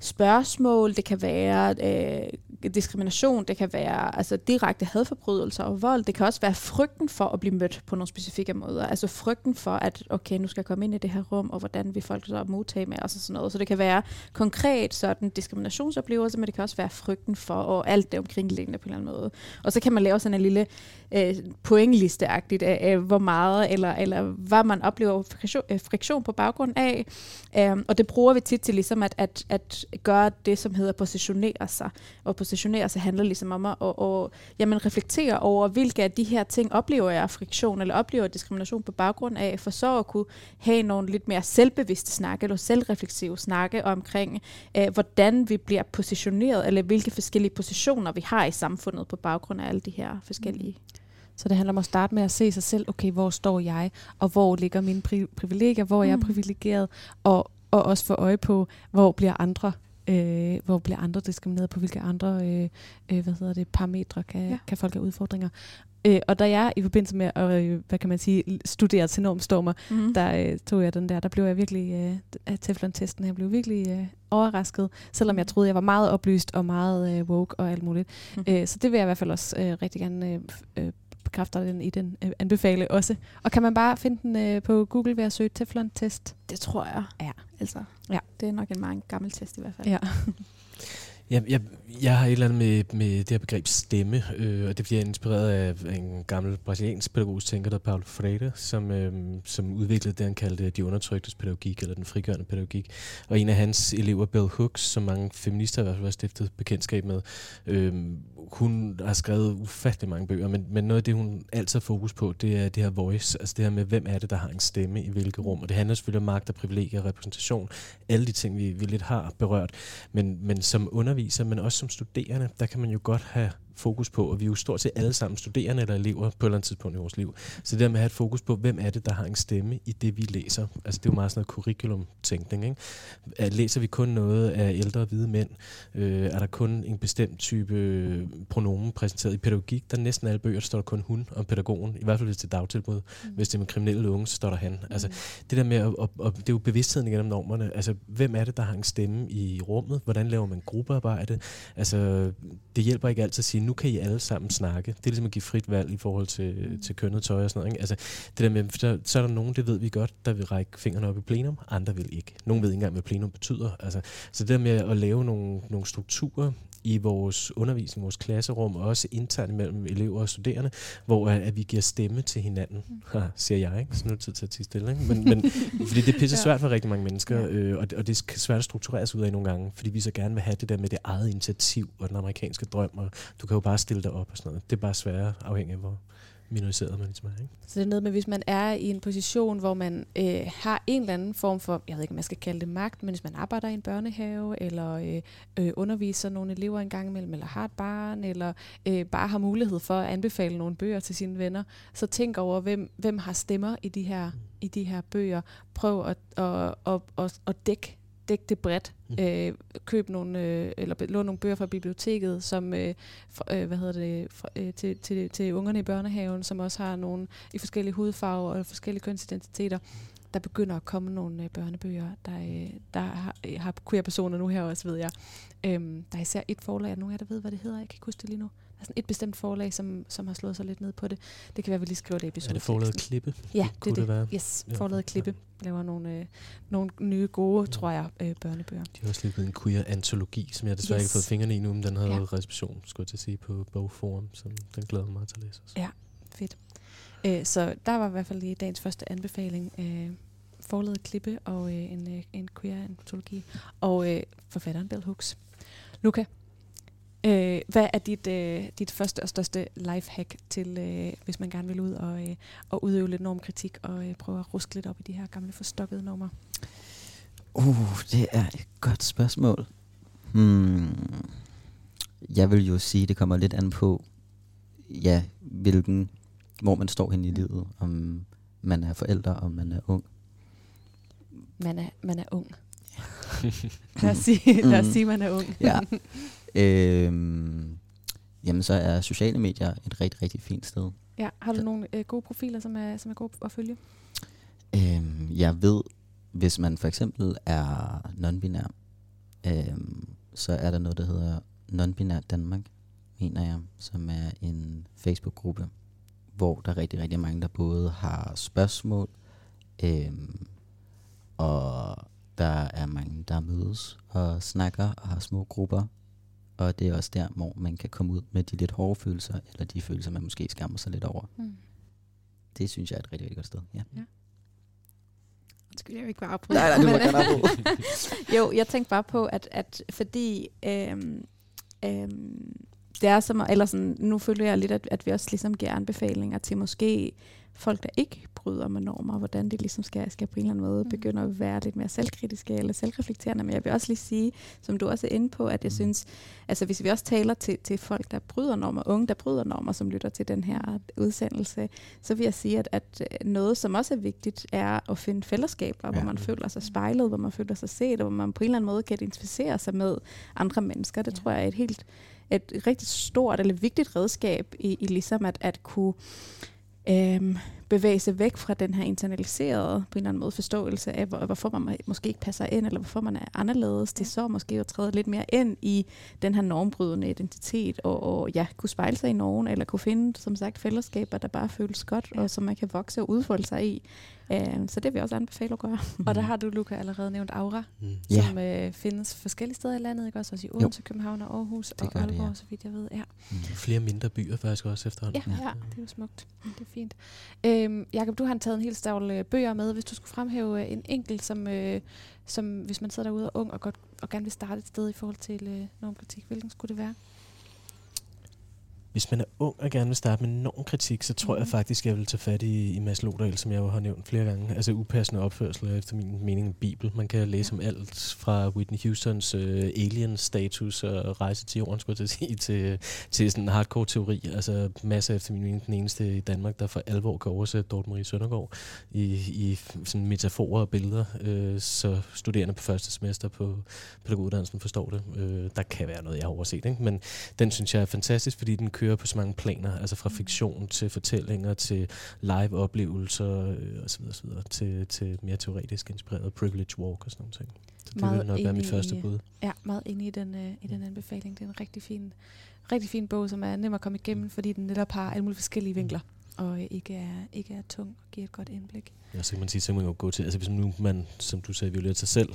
spørgsmål, det kan være øh, diskrimination, det kan være altså, direkte hadforbrydelser og vold, det kan også være frygten for at blive mødt på nogle specifikke måder, altså frygten for, at okay, nu skal jeg komme ind i det her rum, og hvordan vi folk så modtage med os og sådan noget. Så det kan være konkret sådan diskriminationsoplevelse, men det kan også være frygten for, og alt det omkringliggende på en eller anden måde. Og så kan man lave sådan en lille øh, pointlisteagtigt af, af, hvor meget, eller, eller hvad man oplever friktion, øh, friktion på baggrund af. øh, og det bruger vi tit til ligesom at, at, at gøre det, som hedder positionere sig. Og positionere sig handler ligesom om at og, og, jamen, reflektere over, hvilke af de her ting oplever jeg friktion, eller oplever diskrimination på baggrund af, for så at kunne have nogle lidt mere selvbevidste snakke, eller selvrefleksive snakke omkring, øh, hvordan vi bliver positioneret, eller hvilke forskellige positioner vi har i samfundet på baggrund af alle de her forskellige. Så det handler om at starte med at se sig selv, okay, hvor står jeg, og hvor ligger mine pri- privilegier, hvor er jeg mm. privilegeret, og, og også få øje på, hvor bliver andre øh, hvor bliver andre diskrimineret, på hvilke andre øh, øh, hvad hedder det, parametre kan, ja. kan folk have udfordringer. Øh, og da jeg i forbindelse med at, øh, hvad kan man sige, studere til normstormer, Mm. der øh, tog jeg den der, der blev jeg virkelig, øh, Teflon-testen, jeg blev virkelig øh, overrasket, selvom jeg troede, jeg var meget oplyst og meget øh, woke og alt muligt. Mhm. Øh, så det vil jeg i hvert fald også øh, rigtig gerne øh, den i den øh, anbefale også. Og kan man bare finde den øh, på Google ved at søge Teflon-test? Det tror jeg. Ja. Altså, Ja. det er nok en meget gammel test i hvert fald. Ja. *laughs* Jeg, jeg, jeg har et eller andet med, med det her begreb stemme, øh, og det bliver inspireret af en gammel brasiliansk pædagogisk tænker, der Paulo Freire, som, øh, som udviklede det, han kaldte de undertryktes pædagogik, eller den frigørende pædagogik. Og en af hans elever, Bell Hooks, som mange feminister i hvert fald har stiftet bekendtskab med, øh, hun har skrevet ufattelig mange bøger, men, men noget af det, hun altid har fokus på, det er det her voice, altså det her med, hvem er det, der har en stemme i hvilket rum. Og det handler selvfølgelig om magt og privilegier og repræsentation, alle de ting, vi, vi lidt har berørt. Men, men som underviser, men også som studerende, der kan man jo godt have fokus på, og vi er jo stort set alle sammen studerende eller elever på et eller andet tidspunkt i vores liv. Så det der med at have et fokus på, hvem er det, der har en stemme i det, vi læser. Altså det er jo meget sådan noget curriculum-tænkning. Ikke? Er- Læser vi kun noget af ældre hvide mænd? Øh, er der kun en bestemt type øh, pronomen præsenteret i pædagogik? Der er næsten alle bøger, der står der kun hun om pædagogen. I hvert fald hvis det er dagtilbud. Mm. Hvis det er med kriminelle unge, så står der han. Altså det der med, at, at, at, det er jo bevidstheden igennem normerne. Altså, hvem er det, der har en stemme i rummet? Hvordan laver man gruppearbejde? Altså, det hjælper ikke altid at sige, nu kan I alle sammen snakke. Det er ligesom at give frit valg i forhold til, mm. til kønnet tøj og sådan noget. Ikke? Altså, det der med, der, så er der nogen, det ved vi godt, der vil række fingrene op i plenum, andre vil ikke. Nogen ved ikke engang, hvad plenum betyder. Altså, så det der med at lave nogle, nogle strukturer i vores undervisning, vores klasserum, og også internt mellem elever og studerende, hvor at, at vi giver stemme til hinanden, ha, *laughs* siger jeg, ikke? Så nu er det tid til at tige stille, ikke? Men, men, *laughs* fordi det er pisse svært for rigtig mange mennesker, Ja. øh, og, det, og det er svært at strukturere sig ud af nogle gange, fordi vi så gerne vil have det der med det eget initiativ og den amerikanske drøm, og du kan jo bare stille dig op og sådan noget. Det er bare sværere, afhængig af hvor minoriseret man ligesom er, ikke? Så det er noget med, hvis man er i en position, hvor man øh, har en eller anden form for, jeg ved ikke, om man skal kalde det magt, men hvis man arbejder i en børnehave, eller øh, øh, underviser nogle elever en gang imellem, eller har et barn, eller øh, bare har mulighed for at anbefale nogle bøger til sine venner, så tænk over, hvem, hvem har stemmer i de her, i de her bøger. Prøv at, at, at, at, at dække dæk det bredt. Mm. Øh, køb nogle, øh, eller lån nogle bøger fra biblioteket, som øh, for, øh, hvad hedder det, for, øh, til, til, til ungerne i børnehaven, som også har nogle i forskellige hudfarver og forskellige kønsidentiteter. Der begynder at komme nogle øh, børnebøger, der, øh, der har, øh, har queer-personer nu her også, ved jeg. Øhm, der er især et forlag, er der nogen af jer, der ved, hvad det hedder? Jeg kan ikke huske det lige nu. Er sådan et bestemt forlag, som, som har slået sig lidt ned på det. Det kan være, at vi lige skriver det i Er det episoden. forlaget klippe? Ja, det er det være? det. Yes, Ja. forlaget Klippe laver nogle, øh, nogle nye, gode, tror jeg, øh, børnebøger. De har også givet en queer-antologi, som jeg desværre yes. ikke har fået fingrene i nu, men den havde Ja. ja. reception, skulle jeg til at sige, på Bogforum, så den glæder mig til at læse også. Ja. Fedt. Øh, så der var i hvert fald lige dagens første anbefaling. Øh, forlaget Klippe og øh, en, øh, en queer-antologi. Og øh, forfatteren Bell Hooks. Luca, øh, hvad er dit, øh, dit første og største lifehack til, øh, hvis man gerne vil ud og, øh, og udøve lidt normkritik og øh, prøve at ruske lidt op i de her gamle forstokkede normer? Uh, det er et godt spørgsmål. Hmm. Jeg vil jo sige, det kommer lidt an på, ja, hvilken, hvor man står hen i livet. Om man er forældre, om man er ung. Man er, man er ung. *laughs* lad, os sige, lad os Mm. sige, man er ung. Ja. *laughs* øhm, jamen, så er sociale medier et rigtig, rigtig fint sted. ja. Har du nogle øh, gode profiler, som er, som er gode at følge? Øhm, jeg ved, hvis man for eksempel er non-binær, øhm, så er der noget, der hedder Non-binær Danmark, mener jeg, som er en Facebook-gruppe, hvor der er rigtig, rigtig mange, der både har spørgsmål, øhm, og der er mange, der mødes og snakker og har små grupper. Og det er også der, hvor man kan komme ud med de lidt hårde følelser, eller de følelser, man måske skammer sig lidt over. Mm. Det synes jeg er et rigtig, rigtig godt sted. Ja. Undskyld, jeg vil ikke bare afbryde. Nej, nej, du må gerne afbryde. *laughs* jo, jeg tænkte bare på, at, at fordi øhm, øhm, det er som, eller sådan, nu føler jeg lidt, at, at vi også ligesom giver anbefalinger til måske folk, der ikke bryder med normer, hvordan de ligesom skal, skal på en eller anden måde Mm. begynde at være lidt mere selvkritiske eller selvreflekterende. Men jeg vil også lige sige, som du også er inde på, at jeg Mm. synes, altså hvis vi også taler til, til folk, der bryder normer, unge, der bryder normer, som lytter til den her udsendelse, så vil jeg sige, at, at noget, som også er vigtigt, er at finde fællesskaber, hvor Ja. man føler sig spejlet, hvor man føler sig set, og hvor man på en eller anden måde kan identificere sig med andre mennesker. Det Ja. tror jeg er et helt et rigtig stort eller vigtigt redskab i, i ligesom at, at kunne øhm, bevæge sig væk fra den her internaliserede på en eller anden måde forståelse af, hvor, hvorfor man måske ikke passer ind, eller hvorfor man er anderledes. Det så måske at træde lidt mere ind i den her normbrydende identitet, og, og ja, kunne spejle sig i nogen, eller kunne finde, som sagt, fællesskaber, der bare føles godt, ja. og som man kan vokse og udfolde sig i. Uh, så det vil jeg også anbefale at gøre. *laughs* Og der har du, Luca, allerede nævnt Aura, Mm. som øh, findes forskellige steder i landet, ikke også? Også i Odense, København og Aarhus og gør det, Aalborg, ja. så vidt jeg ved. Ja. Mm. Flere mindre byer faktisk også efterhånden. Ja, ja, det er jo smukt. Det er fint. Øhm, Jakob, du har taget en hel stavl øh, bøger med. Hvis du skulle fremhæve øh, en enkelt, som, øh, som hvis man sidder derude og ung og, godt, og gerne vil starte et sted i forhold til øh, normkritik, hvilken skulle det være? Hvis man er ung og gerne vil starte med normkritik, så tror mm. jeg Mhm. faktisk, jeg vil tage fat i, i Mads Lodal, som jeg jo har nævnt flere gange. Altså upassende opførsel er efter min mening en bibel. Man kan læse Ja. om alt fra Whitney Houstons uh, alien-status og rejse til jorden, skulle jeg sige, *laughs* til, til sådan en hardcore teori. Altså masser efter min mening den eneste i Danmark, der for alvor kan oversætte Dorte Marie Søndergaard i, i sådan metaforer og billeder, øh, så studerende på første semester på pædagoguddannelsen forstår det. Øh, der kan være noget, jeg har overset, ikke? men den synes jeg er fantastisk, fordi den kører på så mange planer, altså fra fiktion til fortællinger til live-oplevelser øh, osv. osv. Til, til mere teoretisk inspireret privilege walk og sådan noget. Så det Meget vil nok være mit første bud. Ja, meget enig i den, øh, i den anbefaling. Det er en rigtig fin, rigtig fin bog, som er nem at komme igennem, fordi den netop har alle mulige forskellige vinkler, og ikke, er, ikke er tung og giver et godt indblik. Ja, så kan man sige, så kan man jo gå til, altså hvis nu man, som du sagde, Violetta, sig selv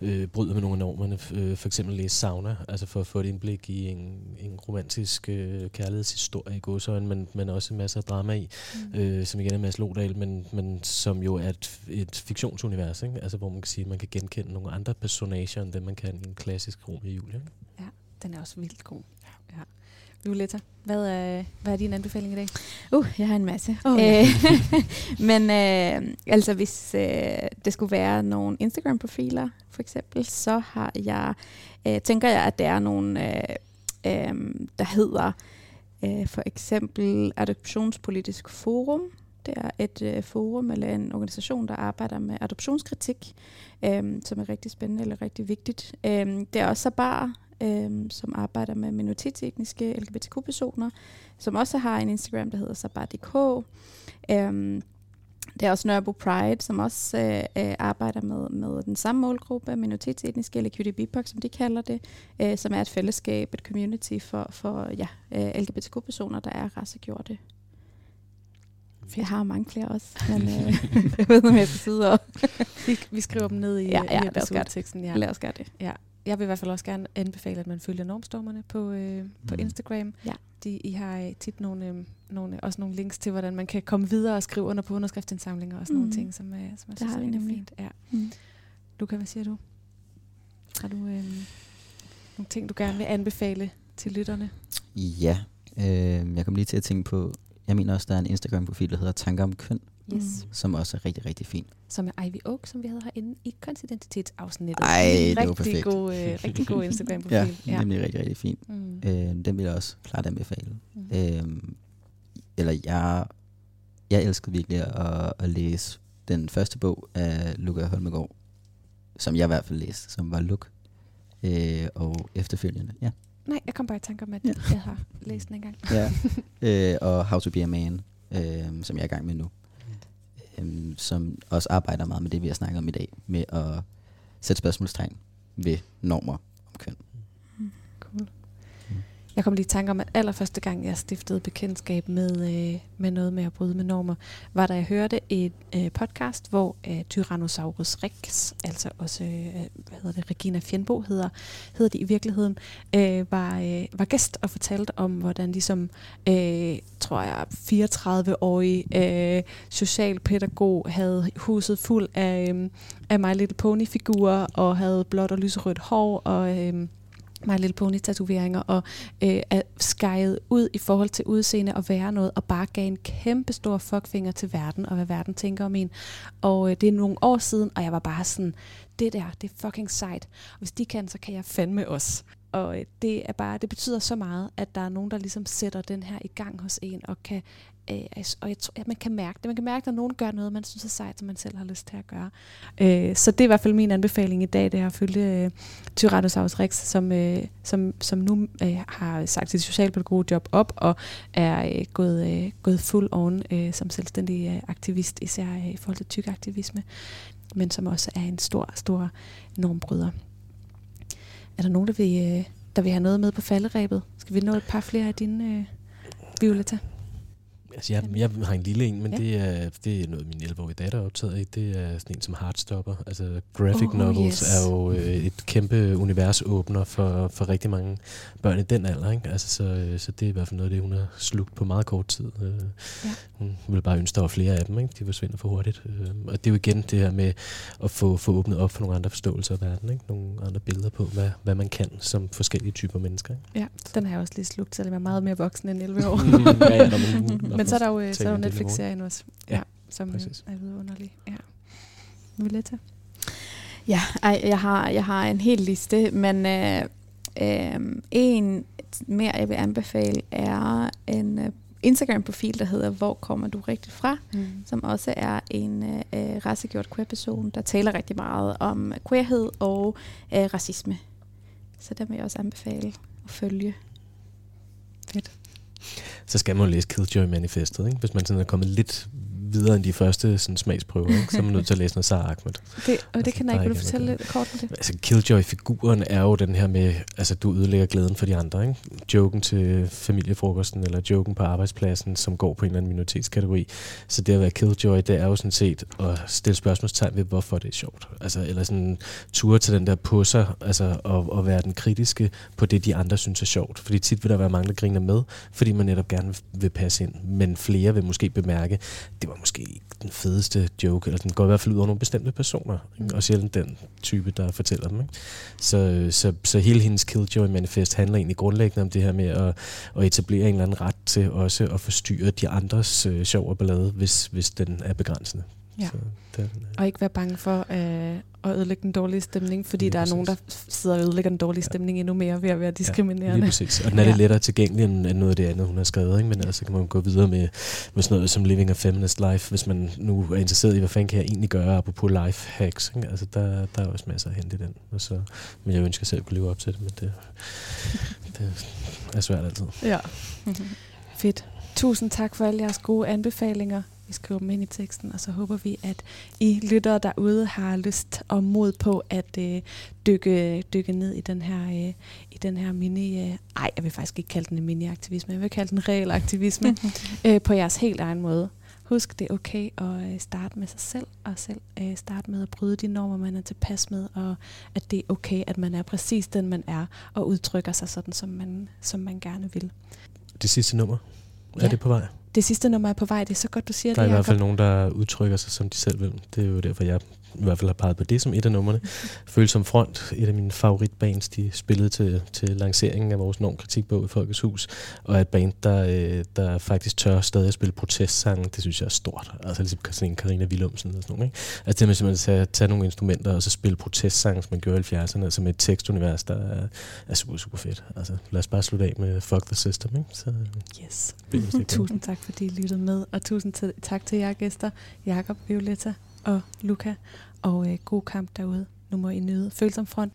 øh, bryder med nogle af normerne, øh, for eksempel læse sauna, altså for at få et indblik i en, en romantisk øh, kærlighedshistorie i godsøjen, men, men også en masse af drama i, Mm. øh, som igen er Mads Lodal, men, men som jo er et, et fiktionsunivers, ikke? Altså, hvor man kan sige, at man kan genkende nogle andre personager, end dem man kan i en klassisk Romeo og Julie. Ikke? Den er også vildt god. Ja. Violetta, hvad er, hvad er din anbefaling i dag? Uh, jeg har en masse. Åh, ja. Øh, *laughs* Men øh, altså, hvis øh, det skulle være nogle Instagram-profiler, for eksempel, så har jeg, øh, tænker jeg, at der er nogle, øh, øh, der hedder øh, for eksempel Adoptionspolitisk Forum. Det er et øh, forum eller en organisation, der arbejder med adoptionskritik, øh, som er rigtig spændende eller rigtig vigtigt. Øh, det er også Sabar, øh, som arbejder med minoritetsetniske LGBTQ-personer, som også har en Instagram, der hedder sabar.dk. Øhm, det er også Nørrebro Pride, som også øh, øh, arbejder med, med den samme målgruppe, minoritetsetniske, eller QDBPOC, som de kalder det, øh, som er et fællesskab, et community for, for ja, øh, LGBTQ-personer, der er racegjorte. Jeg har mange flere også, men øh, *laughs* jeg ved ikke, om jeg kan sidde og Vi, vi skriver dem ned i, Ja, ja, i episodeteksten. Ja. lad os gøre det. Jeg vil i hvert fald også gerne anbefale, at man følger normstormerne på, øh, på Mm. Instagram. Ja. De, I har øh, tit nogle, øh, nogle, øh, også nogle links til, hvordan man kan komme videre og skrive under på underskriftsindsamlinger og sådan mm. nogle ting, som, øh, som jeg Det synes har er nemlig. fint. Ja. Mm. Luca, hvad siger du? Har du øh, nogle ting, du gerne vil anbefale til lytterne? Ja, øh, jeg kom lige til at tænke på, jeg mener også, der er en Instagram-profil, der hedder Tanker om Køn, Yes. Som også er rigtig, rigtig fin. Som er Ivy Oak, som vi havde herinde i kønsidentitetsafsnittet. Ej, det var rigtig perfekt. God, øh, rigtig god *laughs* Instagram-profil. Ja, nemlig rigtig, rigtig fin. Mm. Øh, den vil jeg også klart anbefale. Mm. Øh, eller jeg, jeg elskede virkelig at, at læse den første bog af Luca Holmegård, som jeg i hvert fald læste, som var Luk. Øh, og efterfølgende, ja. Nej, jeg kom bare i tanke om, at Ja. jeg har læst den engang. ja. *laughs* øh, og How to be a man, øh, som jeg er i gang med nu. Øh, som også arbejder meget med det, vi har snakket om i dag, med at sætte spørgsmålstegn ved normer om køn. Jeg kom lige i tanke om, at allerførste gang, jeg stiftede bekendtskab med, øh, med noget med at bryde med normer, var da jeg hørte et øh, podcast, hvor øh, Tyrannosaurus rex, altså også, øh, hvad hedder det, Regina Fjernbo hedder, hedder de i virkeligheden, øh, var, øh, var gæst og fortalte om, hvordan ligesom, som, øh, tror jeg, 34-årig øh, socialpædagog havde huset fuld af, øh, af My Little Pony-figurer, og havde blåt og lyserødt hår, og... Øh, My Little Pony tatoveringer og øh, er skejet ud i forhold til udseende og være noget, og bare gav en kæmpe stor fuckfinger til verden, og hvad verden tænker om en. Og øh, det er nogle år siden, og jeg var bare sådan, det der, det er fucking sejt. Og hvis de kan, så kan jeg fandme også. Og øh, det er bare, det betyder så meget, at der er nogen, der ligesom sætter den her i gang hos en, og kan Øh, og jeg tror, at man kan mærke det. Man kan mærke, at nogen gør noget, man synes er sejt, som man selv har lyst til at gøre. Øh, så det er i hvert fald min anbefaling i dag, det er at følge øh, Tyrannosaurus Rex, som, øh, som, som nu øh, har sagt sit socialpædagogjob op og er øh, gået, øh, gået fuld on øh, som selvstændig øh, aktivist, især øh, i forhold til tykaktivisme, men som også er en stor, stor normbryder. Er der nogen, der vil, øh, der vil have noget med på falderæbet? Skal vi nå et par flere af dine, øh, Violetta? Altså, jeg, jeg har en lille en, men ja. det, er, det er noget, min 11-årige datter er optaget i. Det er sådan en som Heartstopper. Altså, graphic oh, novels yes. er jo øh, et kæmpe universåbner for, for rigtig mange børn i den alder. Ikke? Altså, så, øh, så det er i hvert fald noget af det, hun har slugt på meget kort tid. Øh, ja. Hun vil bare ønske, der var flere af dem. Ikke? De forsvinder for hurtigt. Øh, og det er jo igen det her med at få, få åbnet op for nogle andre forståelser af verden. Ikke? Nogle andre billeder på, hvad, hvad man kan som forskellige typer mennesker. Ikke? Ja, den har jeg også lige slugt, selvom jeg er meget mere voksen end 11 år. *laughs* ja, ja, *laughs* Men så er der jo øh, så er der Netflix-serien også, ja, ja som præcis. er vidunderlig. Ja. Violetta? Ja, ej, jeg, har, jeg har en hel liste, men øh, øh, en mere, jeg vil anbefale, er en øh, Instagram-profil, der hedder Hvor kommer du rigtigt fra? Mm. Som også er en øh, racegjort queer-person, der taler rigtig meget om queerhed og øh, racisme. Så der vil jeg også anbefale at følge. Så skal man læse Killjoy-manifestet. Ikke? Hvis man sådan er kommet lidt videre end de første sådan, smagsprøver, ikke? så er man nødt til at læse noget Sarah Ahmed. Det, og det altså, kan jeg ikke. Vil du fortælle lidt kort om det? Altså, Killjoy-figuren er jo den her med, altså du ødelægger glæden for de andre. Ikke? Joken til familiefrokosten, eller joken på arbejdspladsen, som går på en eller anden minoritetskategori. Så det at være Killjoy, det er jo sådan set at stille spørgsmålstegn ved, hvorfor det er sjovt. Altså, eller sådan ture til den der på sig, altså og, og være den kritiske på det, de andre synes er sjovt. Fordi tit vil der være mange, der griner med, fordi man netop gerne vil passe ind. Men flere vil måske bemærke, det var måske ikke den fedeste joke, eller den går i hvert fald ud over nogle bestemte personer, mm. og sjældent den type, der fortæller dem. Ikke? Så, så, så hele hendes Killjoy-manifest handler egentlig grundlæggende om det her med at, at etablere en eller anden ret til også at forstyrre de andres øh, sjov og ballade, hvis, hvis den er begrænsende. Ja. Så den, øh. Og ikke være bange for øh, at ødelægge den dårlige stemning, fordi ja, der er nogen, der sidder og ødelægger den dårlige stemning ja. endnu mere ved at være diskriminerende. Ja, lige præcis. Og den er ja. lidt lettere tilgængelig end, end noget af det andet, hun har skrevet. Ikke? Men altså kan man gå videre med, med sådan noget som Living a Feminist Life, hvis man nu er interesseret i, hvad fanden kan jeg egentlig gøre, apropos life hacks. Ikke? Altså der, der er også masser at hente i den. Og så, men jeg ønsker selv at kunne leve op til det, men det, det er svært altid. Ja. *laughs* Fedt. Tusind tak for alle jeres gode anbefalinger. Vi skriver dem ind i teksten, og så håber vi, at I lyttere derude har lyst og mod på at øh, dykke, dykke ned i den her, øh, i den her mini... Øh, ej, jeg vil faktisk ikke kalde den en mini-aktivisme, jeg vil kalde den reel aktivisme *laughs* øh, på jeres helt egen måde. Husk, det er okay at øh, starte med sig selv, og selv øh, starte med at bryde de normer, man er tilpas med, og at det er okay, at man er præcis den, man er, og udtrykker sig sådan, som man, som man gerne vil. Det sidste nummer, ja. er det på vej? Det sidste nummer er på vej. Det er så godt, du siger der det, Der er i hvert fald nogen, der udtrykker sig, som de selv vil. Det er jo derfor, jeg i hvert fald har peget på det som et af numrene. *laughs* Følsom Front, et af mine favoritbands, de spillede til, til lanceringen af vores normkritikbog i Folkets Hus, og er et band, der, øh, der faktisk tør stadig at spille protestsange, det synes jeg er stort. Altså ligesom sådan en Carina Willumsen og sådan noget. Ikke? Altså det med simpelthen at tage, tage nogle instrumenter og så spille protestsange, som man gjorde i 70'erne, altså med et tekstunivers, der er, er super, super fedt. Altså lad os bare slutte af med Fuck the System. Ikke? Så, yes. *laughs* tusind tak, fordi I lyttede med, og tusind tak til jer gæster, Jakob Violetta og Luca. Og øh, god kamp derude. Nu må I nyde følsom front.